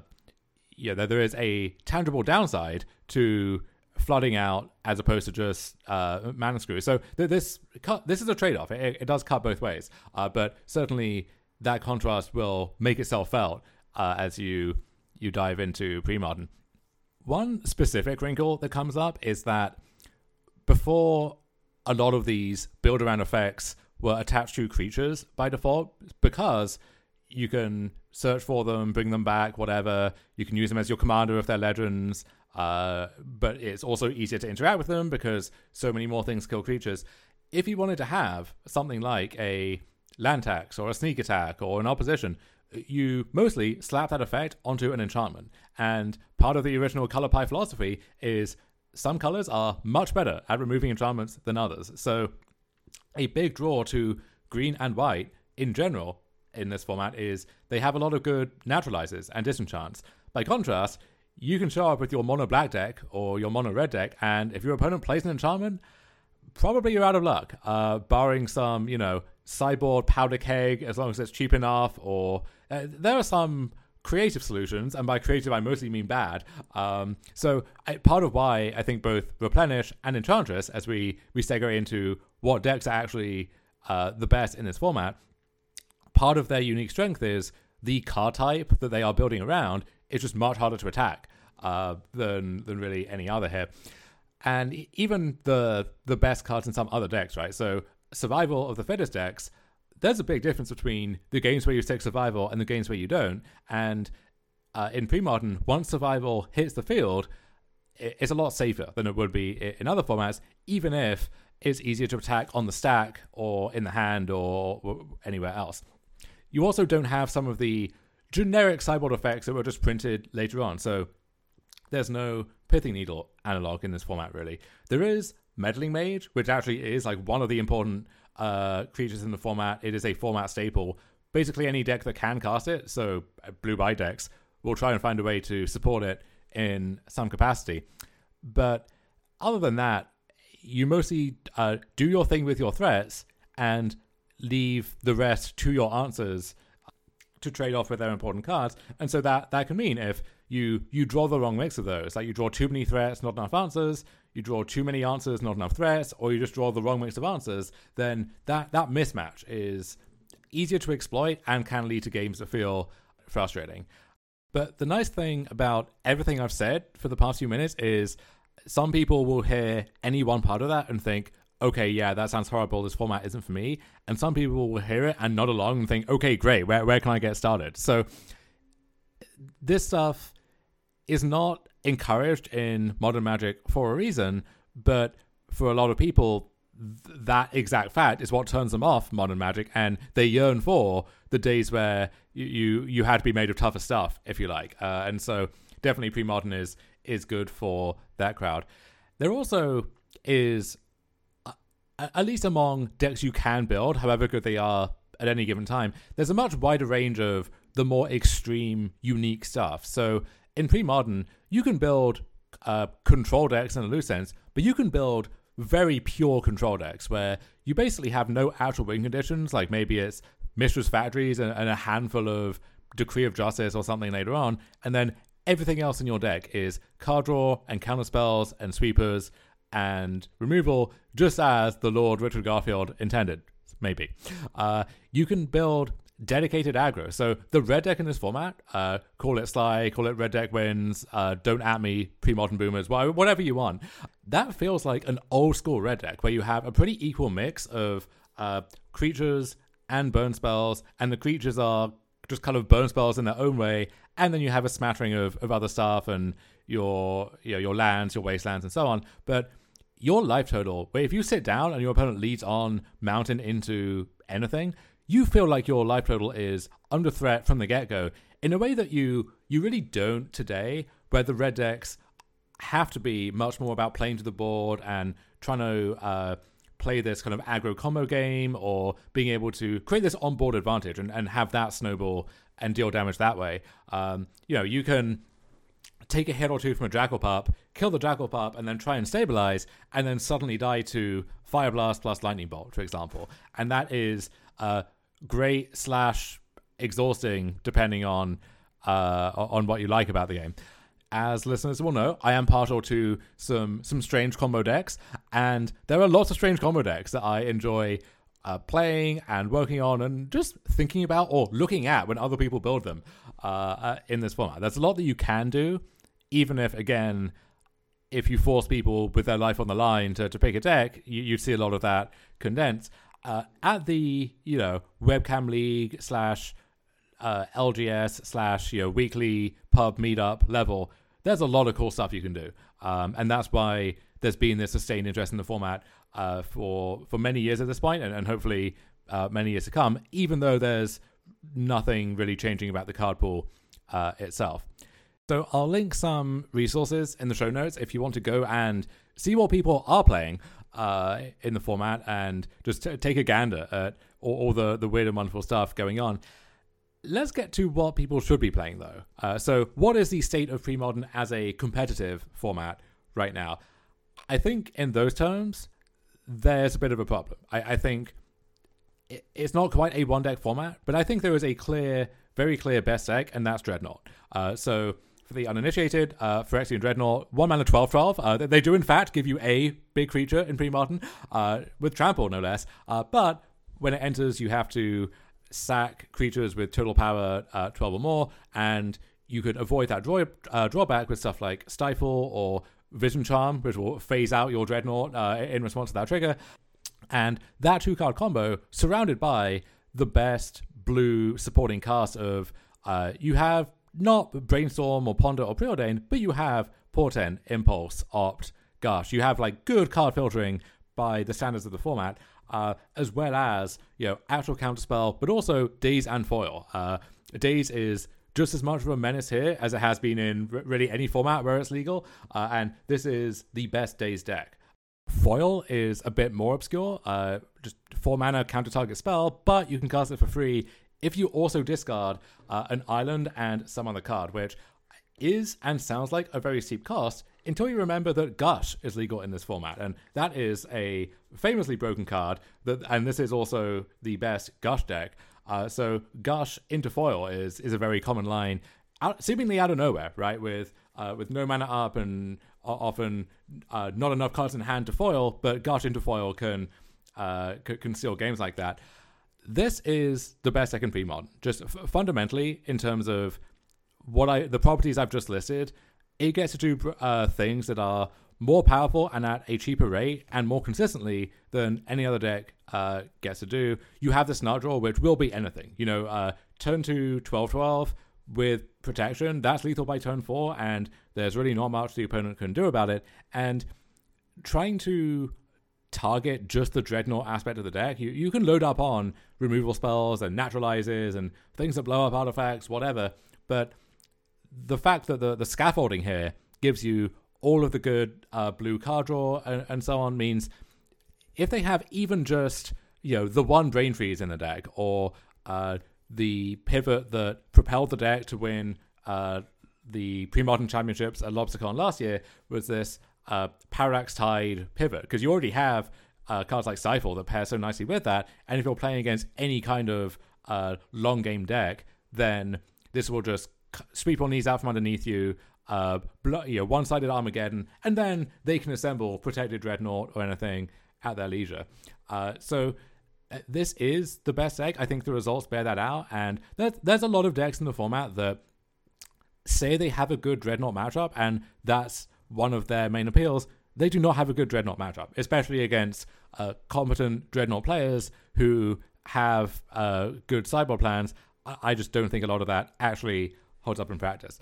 yeah, there, there is a tangible downside to flooding out as opposed to just uh, mana screw. So th- this cut, this is a trade off. It, it, does cut both ways, uh, but certainly that contrast will make itself felt uh, as you you dive into pre-modern. One specific wrinkle that comes up is that before a lot of these build around effects were attached to creatures by default because you can search for them, bring them back, whatever. You can use them as your commander if they're legends. Uh, but it's also easier to interact with them because so many more things kill creatures. If you wanted to have something like a land tax or a sneak attack or an opposition, you mostly slap that effect onto an enchantment. And part of the original color pie philosophy is some colors are much better at removing enchantments than others. So a big draw to green and white in general in this format is they have a lot of good naturalizers and disenchants. By contrast, you can show up with your mono black deck or your mono red deck, and if your opponent plays an enchantment, probably you're out of luck, uh, barring some, you know, cyborg powder keg, as long as it's cheap enough, or uh, there are some creative solutions, and by creative I mostly mean bad. Um, so I, part of why I think both Replenish and Enchantress, as we we segue into what decks are actually uh, the best in this format, part of their unique strength is the card type that they are building around is just much harder to attack uh, than than really any other here. And even the the best cards in some other decks, right? So survival of the fittest decks there's a big difference between the games where you take survival and the games where you don't. And uh, in pre-modern, once survival hits the field, it's a lot safer than it would be in other formats, even if it's easier to attack on the stack or in the hand or anywhere else. You also don't have some of the generic sideboard effects that were just printed later on. So there's no pithing needle analog in this format, really. There is meddling mage, which actually is like one of the important uh, creatures in the format. It is a format staple. Basically, any deck that can cast it, so uh, blue buy decks, will try and find a way to support it in some capacity. But other than that, you mostly uh, do your thing with your threats and leave the rest to your answers to trade off with their important cards. And so that that can mean if you you draw the wrong mix of those, like you draw too many threats, not enough answers, you draw too many answers, not enough threats, or you just draw the wrong mix of answers, then that that mismatch is easier to exploit and can lead to games that feel frustrating. But the nice thing about everything I've said for the past few minutes is some people will hear any one part of that and think, okay, yeah, that sounds horrible. This format isn't for me. And some people will hear it and nod along and think, okay, great. Where, where can I get started? So this stuff is not encouraged in modern magic for a reason, but for a lot of people, th- that exact fact is what turns them off modern magic, and they yearn for the days where you you, you had to be made of tougher stuff, if you like. Uh, and so, definitely, pre-modern is is good for that crowd. There also is, uh, at least among decks you can build, however good they are at any given time, there's a much wider range of the more extreme, unique stuff. So in pre-modern, you can build uh, control decks in a loose sense, but you can build very pure control decks where you basically have no actual win conditions. Like maybe it's Mishra's Factories and, and a handful of Decree of Justice or something later on, and then everything else in your deck is card draw and counter spells and sweepers and removal, just as the Lord Richard Garfield intended. Maybe. Uh, you can build dedicated aggro. So the red deck in this format, uh, call it Sligh, call it red deck wins, uh, don't at me, pre-modern boomers, whatever you want. That feels like an old school red deck where you have a pretty equal mix of uh, creatures and burn spells, and the creatures are just kind of burn spells in their own way, and then you have a smattering of, of other stuff and your you know, your lands, your wastelands, and so on. But your life total, if you sit down and your opponent leads on mountain into anything, you feel like your life total is under threat from the get go in a way that you you really don't today, where the red decks have to be much more about playing to the board and trying to uh, play this kind of aggro combo game or being able to create this on-board advantage and, and have that snowball and deal damage that way. Um, you know, you can take a hit or two from a Jackal Pup, kill the Jackal Pup, and then try and stabilize, and then suddenly die to Fire Blast plus Lightning Bolt, for example. And that is uh, great slash exhausting depending on uh, on what you like about the game. As listeners will know, I am partial to some some strange combo decks, and there are lots of strange combo decks that I enjoy uh, playing and working on, and just thinking about or looking at when other people build them uh, uh in this format. There's a lot that you can do, even if again, if you force people with their life on the line to, to pick a deck, you, you'd see a lot of that condensed uh, at the you know webcam league slash uh, LGS slash you know weekly pub meetup level, there's a lot of cool stuff you can do, um, and that's why there's been this sustained interest in the format uh, for for many years at this point, and, and hopefully uh, many years to come. Even though there's nothing really changing about the card pool uh, itself. So I'll link some resources in the show notes if you want to go and see what people are playing uh, in the format and just t- take a gander at all, all, the, the weird and wonderful stuff going on. Let's get to what people should be playing, though. Uh, so, what is the state of pre-modern as a competitive format right now? I think in those terms, there's a bit of a problem. I, I think it, it's not quite a one deck format, but I think there is a clear, very clear best deck, and that's Dreadnought. Uh, so for the uninitiated, uh, Phyrexian Dreadnought, 1 mana 12 12. Uh, they do, in fact, give you a big creature in pre modern, uh, with trample, no less. Uh, but when it enters, you have to sack creatures with total power uh, 12 or more, and you could avoid that draw, uh, drawback with stuff like Stifle or Vision Charm, which will phase out your Dreadnought uh, in response to that trigger. And that two card combo, surrounded by the best blue supporting cast of you have not brainstorm or ponder or preordain, but you have portent, impulse, opt, gush. You have like good card filtering by the standards of the format, uh, as well as you know actual counterspell, but also daze and foil. Uh, daze is just as much of a menace here as it has been in r- really any format where it's legal, uh, and this is the best daze deck. Foil is a bit more obscure, uh, just four mana counter target spell, but you can cast it for free if you also discard uh, an island and some other card, which is and sounds like a very steep cost until you remember that Gush is legal in this format, and that is a famously broken card. That and this is also the best Gush deck. Uh, so Gush into foil is is a very common line, out, seemingly out of nowhere, right? With uh, with no mana up and often uh, not enough cards in hand to foil, but Gush into foil can uh, can steal games like that this is the best I can pre-mod. Just f- fundamentally, in terms of what I the properties I've just listed, it gets to do uh, things that are more powerful and at a cheaper rate and more consistently than any other deck uh, gets to do. You have the Snark Draw, which will be anything. You know, uh, turn to 12 12 with protection, that's lethal by turn four, and there's really not much the opponent can do about it. And trying to target just the dreadnought aspect of the deck. You you can load up on removal spells and naturalizes and things that blow up artifacts, whatever. But the fact that the the scaffolding here gives you all of the good uh, blue card draw and, and so on means if they have even just you know the one brain freeze in the deck or uh, the pivot that propelled the deck to win uh, the pre-modern championships at Lobstercon last year was this uh, Parallax Tide pivot because you already have uh, cards like Stifle that pair so nicely with that, and if you're playing against any kind of uh, long game deck, then this will just sweep all these out from underneath you, uh, you know, one-sided Armageddon, and then they can assemble protected Dreadnought or anything at their leisure. Uh, so uh, this is the best deck. I think the results bear that out, and there's, there's a lot of decks in the format that say they have a good Dreadnought matchup, and that's one of their main appeals. They do not have a good Dreadnought matchup, especially against uh, competent Dreadnought players who have uh, good sideboard plans. I-, I just don't think a lot of that actually holds up in practice.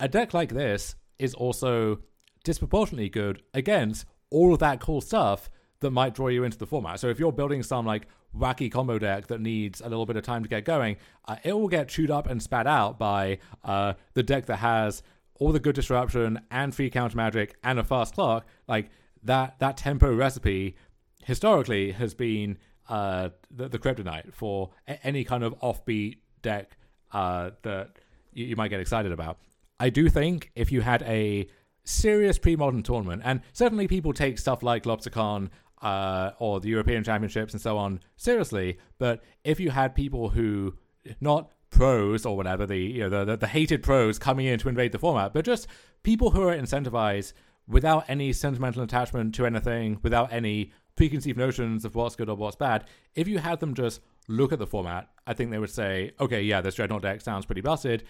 A deck like this is also disproportionately good against all of that cool stuff that might draw you into the format. So if you're building some like wacky combo deck that needs a little bit of time to get going, uh, it will get chewed up and spat out by uh, the deck that has all the good disruption and free counter magic and a fast clock. Like that that tempo recipe historically has been uh, the, the kryptonite for a- any kind of offbeat deck uh, that you, you might get excited about. I do think if you had a serious pre-modern tournament, and certainly people take stuff like Lobstercon uh, or the European Championships and so on seriously. But if you had people who not pros or whatever the you know the, the, the hated pros coming in to invade the format, but just people who are incentivized without any sentimental attachment to anything, without any preconceived notions of what's good or what's bad. If you had them just look at the format, I think they would say, okay, yeah, this Dreadnought deck sounds pretty busted.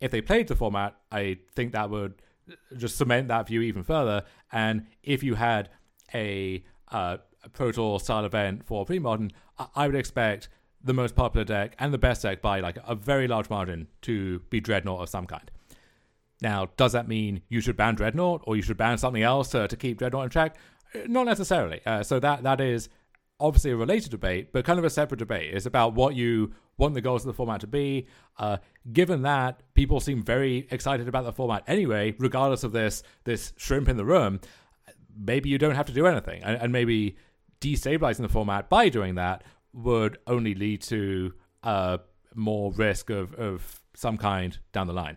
If they played the format, I think that would just cement that view even further. And if you had a uh, Pro Tour style event for pre-modern, I would expect the most popular deck and the best deck by like a very large margin to be Dreadnought of some kind. Now, does that mean you should ban Dreadnought or you should ban something else to, to keep Dreadnought in check? Not necessarily. Uh, so that that is obviously a related debate, but kind of a separate debate. It's about what you want the goals of the format to be. Uh, given that people seem very excited about the format anyway, regardless of this this shrimp in the room, maybe you don't have to do anything, and, and maybe destabilizing the format by doing that would only lead to uh, more risk of, of some kind down the line.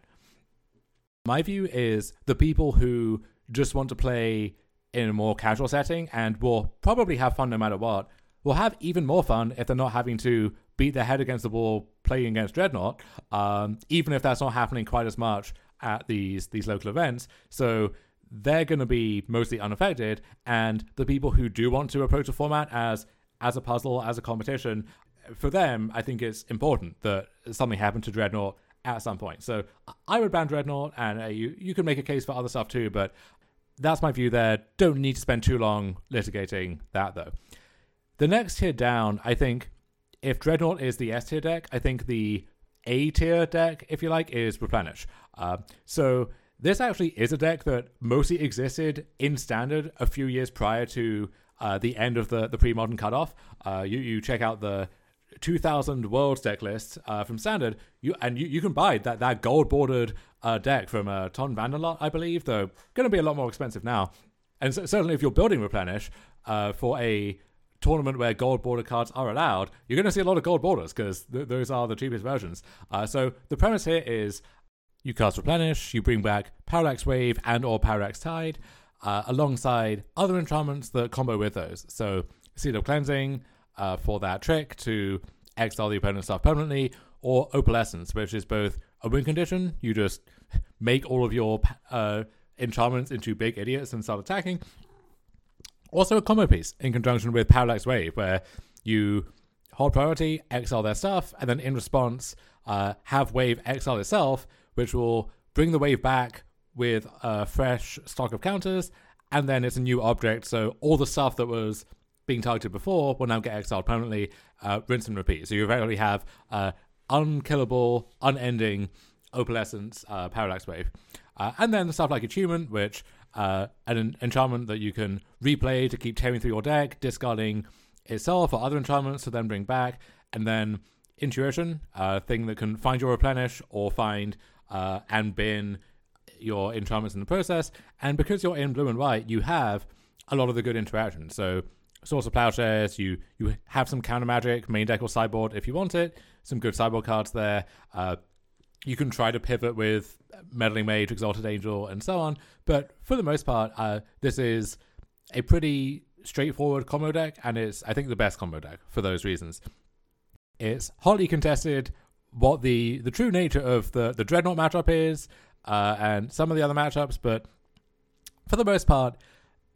My view is the people who just want to play in a more casual setting and will probably have fun no matter what will have even more fun if they're not having to beat their head against the wall playing against Dreadnought, um, even if that's not happening quite as much at these these local events. So they're going to be mostly unaffected, and the people who do want to approach the format as as a puzzle, as a competition, for them, I think it's important that something happened to Dreadnought at some point. So I would ban Dreadnought, and uh, you you can make a case for other stuff too, but that's my view there. Don't need to spend too long litigating that though. The next tier down, I think, if Dreadnought is the S tier deck, I think the A tier deck, if you like, is Replenish. Uh, so this actually is a deck that mostly existed in standard a few years prior to uh, the end of the, the pre modern cutoff. Uh, you, you check out the 2000 Worlds deck list uh, from standard, you and you, you can buy that, that gold bordered uh, deck from uh, Tom van de Logt, I believe, though going to be a lot more expensive now. And so, certainly, if you're building Replenish uh, for a tournament where gold border cards are allowed, you're going to see a lot of gold borders because th- those are the cheapest versions. Uh, so the premise here is you cast Replenish, you bring back Parallax Wave and or Parallax Tide, uh, alongside other enchantments that combo with those. So Seal of Cleansing uh, for that trick to exile the opponent's stuff permanently, or Opalescence, which is both a win condition, you just make all of your uh, enchantments into big idiots and start attacking. Also a combo piece in conjunction with Parallax Wave, where you hold priority, exile their stuff, and then in response, uh, have Wave exile itself, which will bring the wave back with a fresh stock of counters, and then it's a new object. So all the stuff that was being targeted before will now get exiled permanently, uh, rinse and repeat. So you effectively have uh, unkillable, unending opalescence uh, parallax wave. Uh, and then stuff like attunement, which uh, an enchantment that you can replay to keep tearing through your deck, discarding itself or other enchantments to then bring back, and then intuition, a thing that can find your replenish or find uh, and bin your enchantments in the process. And because you're in blue and white, you have a lot of the good interactions. So Swords to Plowshares, you you have some counter magic, main deck or sideboard if you want it. Some good sideboard cards there. Uh, you can try to pivot with Meddling Mage, Exalted Angel, and so on. But for the most part, uh, this is a pretty straightforward combo deck, and it's I think the best combo deck for those reasons. It's hotly contested what the the true nature of the the Dreadnought matchup is, uh, and some of the other matchups, but for the most part,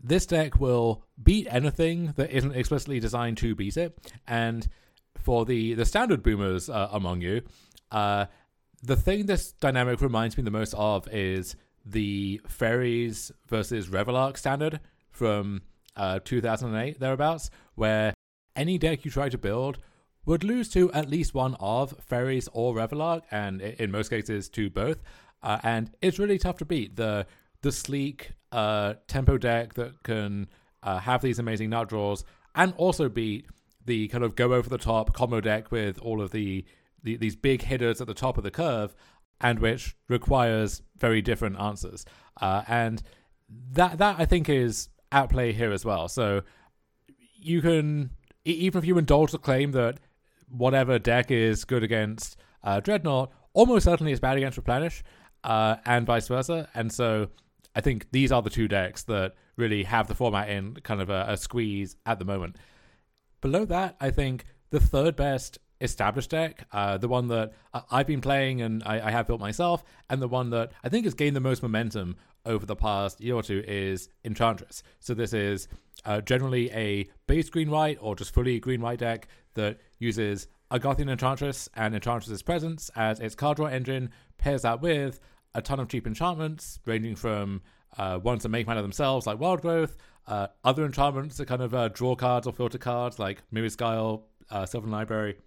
this deck will beat anything that isn't explicitly designed to beat it. And for the the standard boomers uh, among you, uh, the thing this dynamic reminds me the most of is the fairies versus Reveillark standard from uh, 2008 thereabouts, where any deck you try to build would lose to at least one of fairies or Reveillark, and in most cases to both. Uh, and it's really tough to beat the the sleek uh, tempo deck that can uh, have these amazing nut draws, and also beat the kind of go over the top combo deck with all of the, the these big hitters at the top of the curve, and which requires very different answers. Uh, and that that I think is at play here as well. So you can even if you indulge the claim that whatever deck is good against uh, Dreadnought, almost certainly is bad against Replenish, uh, and vice versa. And so I think these are the two decks that really have the format in kind of a, a squeeze at the moment. Below that, I think the third best established deck, uh, the one that I've been playing and I, I, have built myself, and the one that I think has gained the most momentum over the past year or two is Enchantress. So this is uh, generally a base green white or just fully green white deck that uses Argothian Enchantress and Enchantress's presence as its card draw engine, pairs that with a ton of cheap enchantments, ranging from uh, ones that make mana themselves, like Wild Growth, uh, other enchantments that kind of uh, draw cards or filter cards, like Mirri's Guile, uh, Sylvan Library,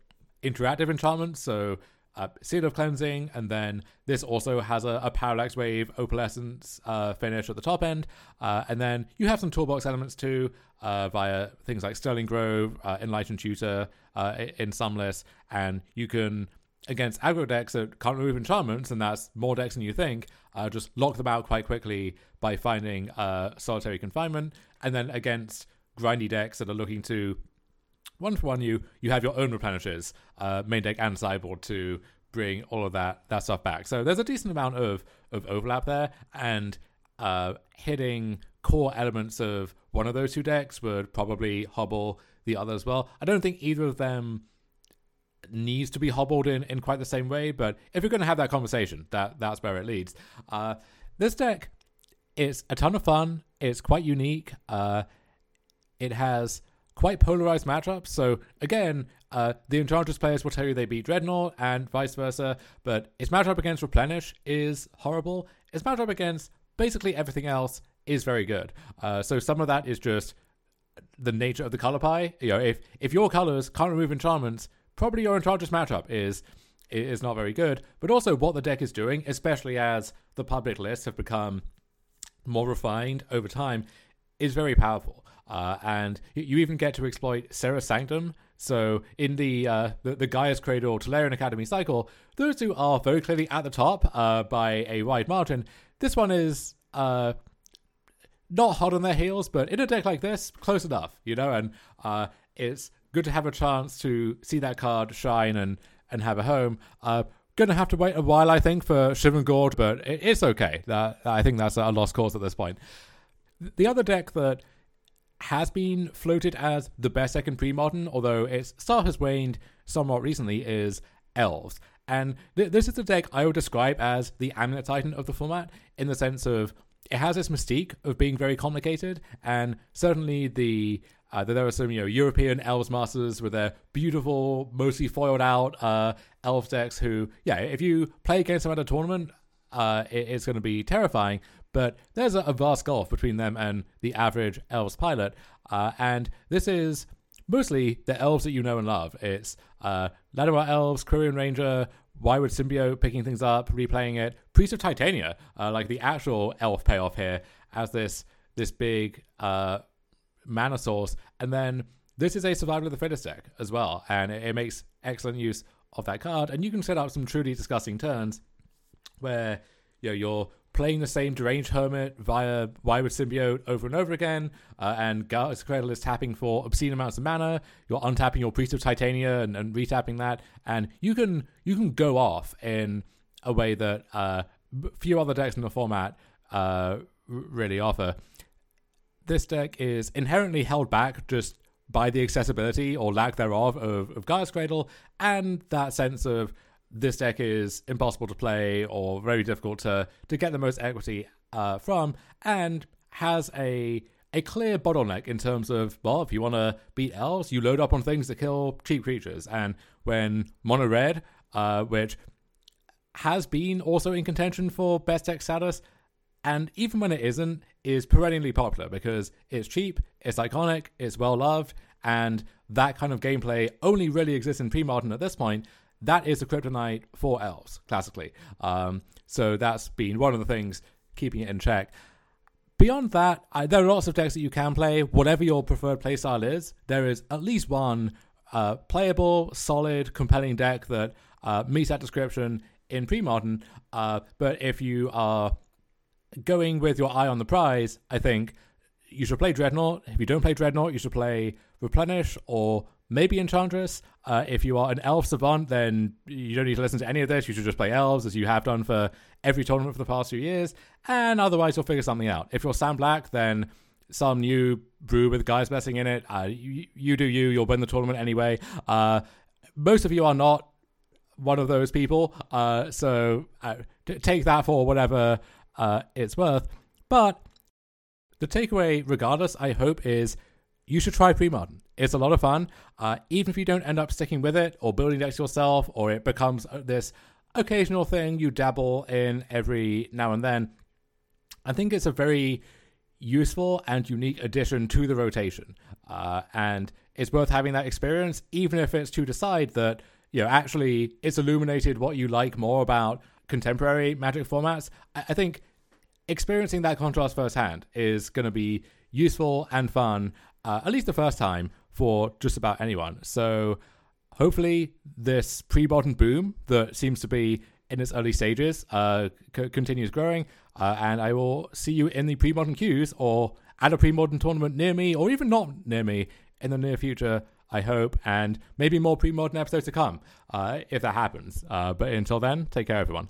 interactive enchantments, so uh, Seal of Cleansing, and then this also has a, a Parallax Wave Opalescence uh, finish at the top end. Uh, and then you have some toolbox elements too uh, via things like Sterling Grove, uh, Enlightened Tutor uh, in some lists, and you can against aggro decks that can't remove enchantments, and that's more decks than you think, just lock them out quite quickly by finding uh, solitary confinement. And then against grindy decks that are looking to one for one you, you have your own replenishers, uh, main deck and sideboard to bring all of that that stuff back. So there's a decent amount of of overlap there, and uh, hitting core elements of one of those two decks would probably hobble the other as well. I don't think either of them needs to be hobbled in, in quite the same way, but if you're going to have that conversation, that that's where it leads. Uh, this deck is a ton of fun. It's quite unique. Uh, it has quite polarized matchups. So again, uh, the Enchantress players will tell you they beat Dreadnought and vice versa, but its matchup against Replenish is horrible. Its matchup against basically everything else is very good. Uh, so some of that is just the nature of the color pie. You know, if if your colors can't remove enchantments, probably your Enchantress matchup is is not very good. But also what the deck is doing, especially as the public lists have become more refined over time, is very powerful. Uh, and you even get to exploit Serra's Sanctum. So in the uh, the, the Gaea's Cradle Tolarian Academy cycle, those two are very clearly at the top uh, by a wide margin. This one is uh, not hot on their heels, but in a deck like this, close enough, you know. And uh, it's good to have a chance to see that card shine and and have a home. Uh, gonna have to wait a while, I think, for Shivan Gorge, but it, it's okay. That I think that's a lost cause at this point. The other deck that has been floated as the best second pre-modern, although its star has waned somewhat recently, is Elves. And th- this is the deck I would describe as the Amulet Titan of the format, in the sense of it has this mystique of being very complicated, and certainly the uh, there are some you know European elves masters with their beautiful, mostly foiled out uh, elf decks. Who, yeah, if you play against them at a tournament, uh, it, it's going to be terrifying. But there's a, a, vast gulf between them and the average elves pilot, uh, and this is mostly the elves that you know and love. It's uh, elves, Quirion Ranger, Wirewood Symbiote picking things up, replaying it, Priest of Titania, uh, like the actual elf payoff here, as this this big uh, mana source, and then this is a survival of the fittest deck as well, and it, it makes excellent use of that card. And you can set up some truly disgusting turns where you know you're playing the same deranged hermit via Wirewood Symbiote over and over again, uh, and Gaea's Cradle is tapping for obscene amounts of mana. You're untapping your Priest of Titania and, and retapping that, and you can you can go off in a way that uh, few other decks in the format uh, really offer. This deck is inherently held back just by the accessibility or lack thereof of, of Gaea's Cradle, and that sense of this deck is impossible to play or very difficult to to get the most equity uh, from, and has a a clear bottleneck in terms of well, if you want to beat elves, you load up on things that kill cheap creatures, and when mono red, uh, which has been also in contention for best deck status, and even when it isn't, is perennially popular because it's cheap, it's iconic, it's well loved, and that kind of gameplay only really exists in pre-modern at this point that is a kryptonite for elves, classically. Um, so that's been one of the things keeping it in check. Beyond that, I, there are lots of decks that you can play. Whatever your preferred playstyle is, there is at least one uh, playable, solid, compelling deck that uh, meets that description in pre-modern. Uh, but if you are going with your eye on the prize, I think you should play Dreadnought. If you don't play Dreadnought, you should play Replenish or maybe Enchantress. Uh, if you are an elf savant, then you don't need to listen to any of this. You should just play elves as you have done for every tournament for the past few years. And otherwise, you'll figure something out. If you're Sam Black, then some new brew with Gaea's Blessing in it. Uh, you, you, do you. You'll win the tournament anyway. Uh, most of you are not one of those people. Uh, so uh, t- take that for whatever uh, it's worth. But the takeaway, regardless, I hope, is you should try pre-modern. It's a lot of fun. Uh, even if you don't end up sticking with it or building decks yourself, or it becomes uh, this occasional thing you dabble in every now and then, I think it's a very useful and unique addition to the rotation. Uh, and it's worth having that experience, even if it's to decide that, you know, actually it's illuminated what you like more about contemporary magic formats. I, I think experiencing that contrast firsthand is going to be useful and fun uh, at least the first time for just about anyone. So hopefully this pre-modern boom that seems to be in its early stages uh, c- continues growing, uh, and I will see you in the pre-modern queues or at a pre-modern tournament near me, or even not near me in the near future. I hope, and maybe more pre-modern episodes to come uh, if that happens. Uh, but until then, take care, everyone.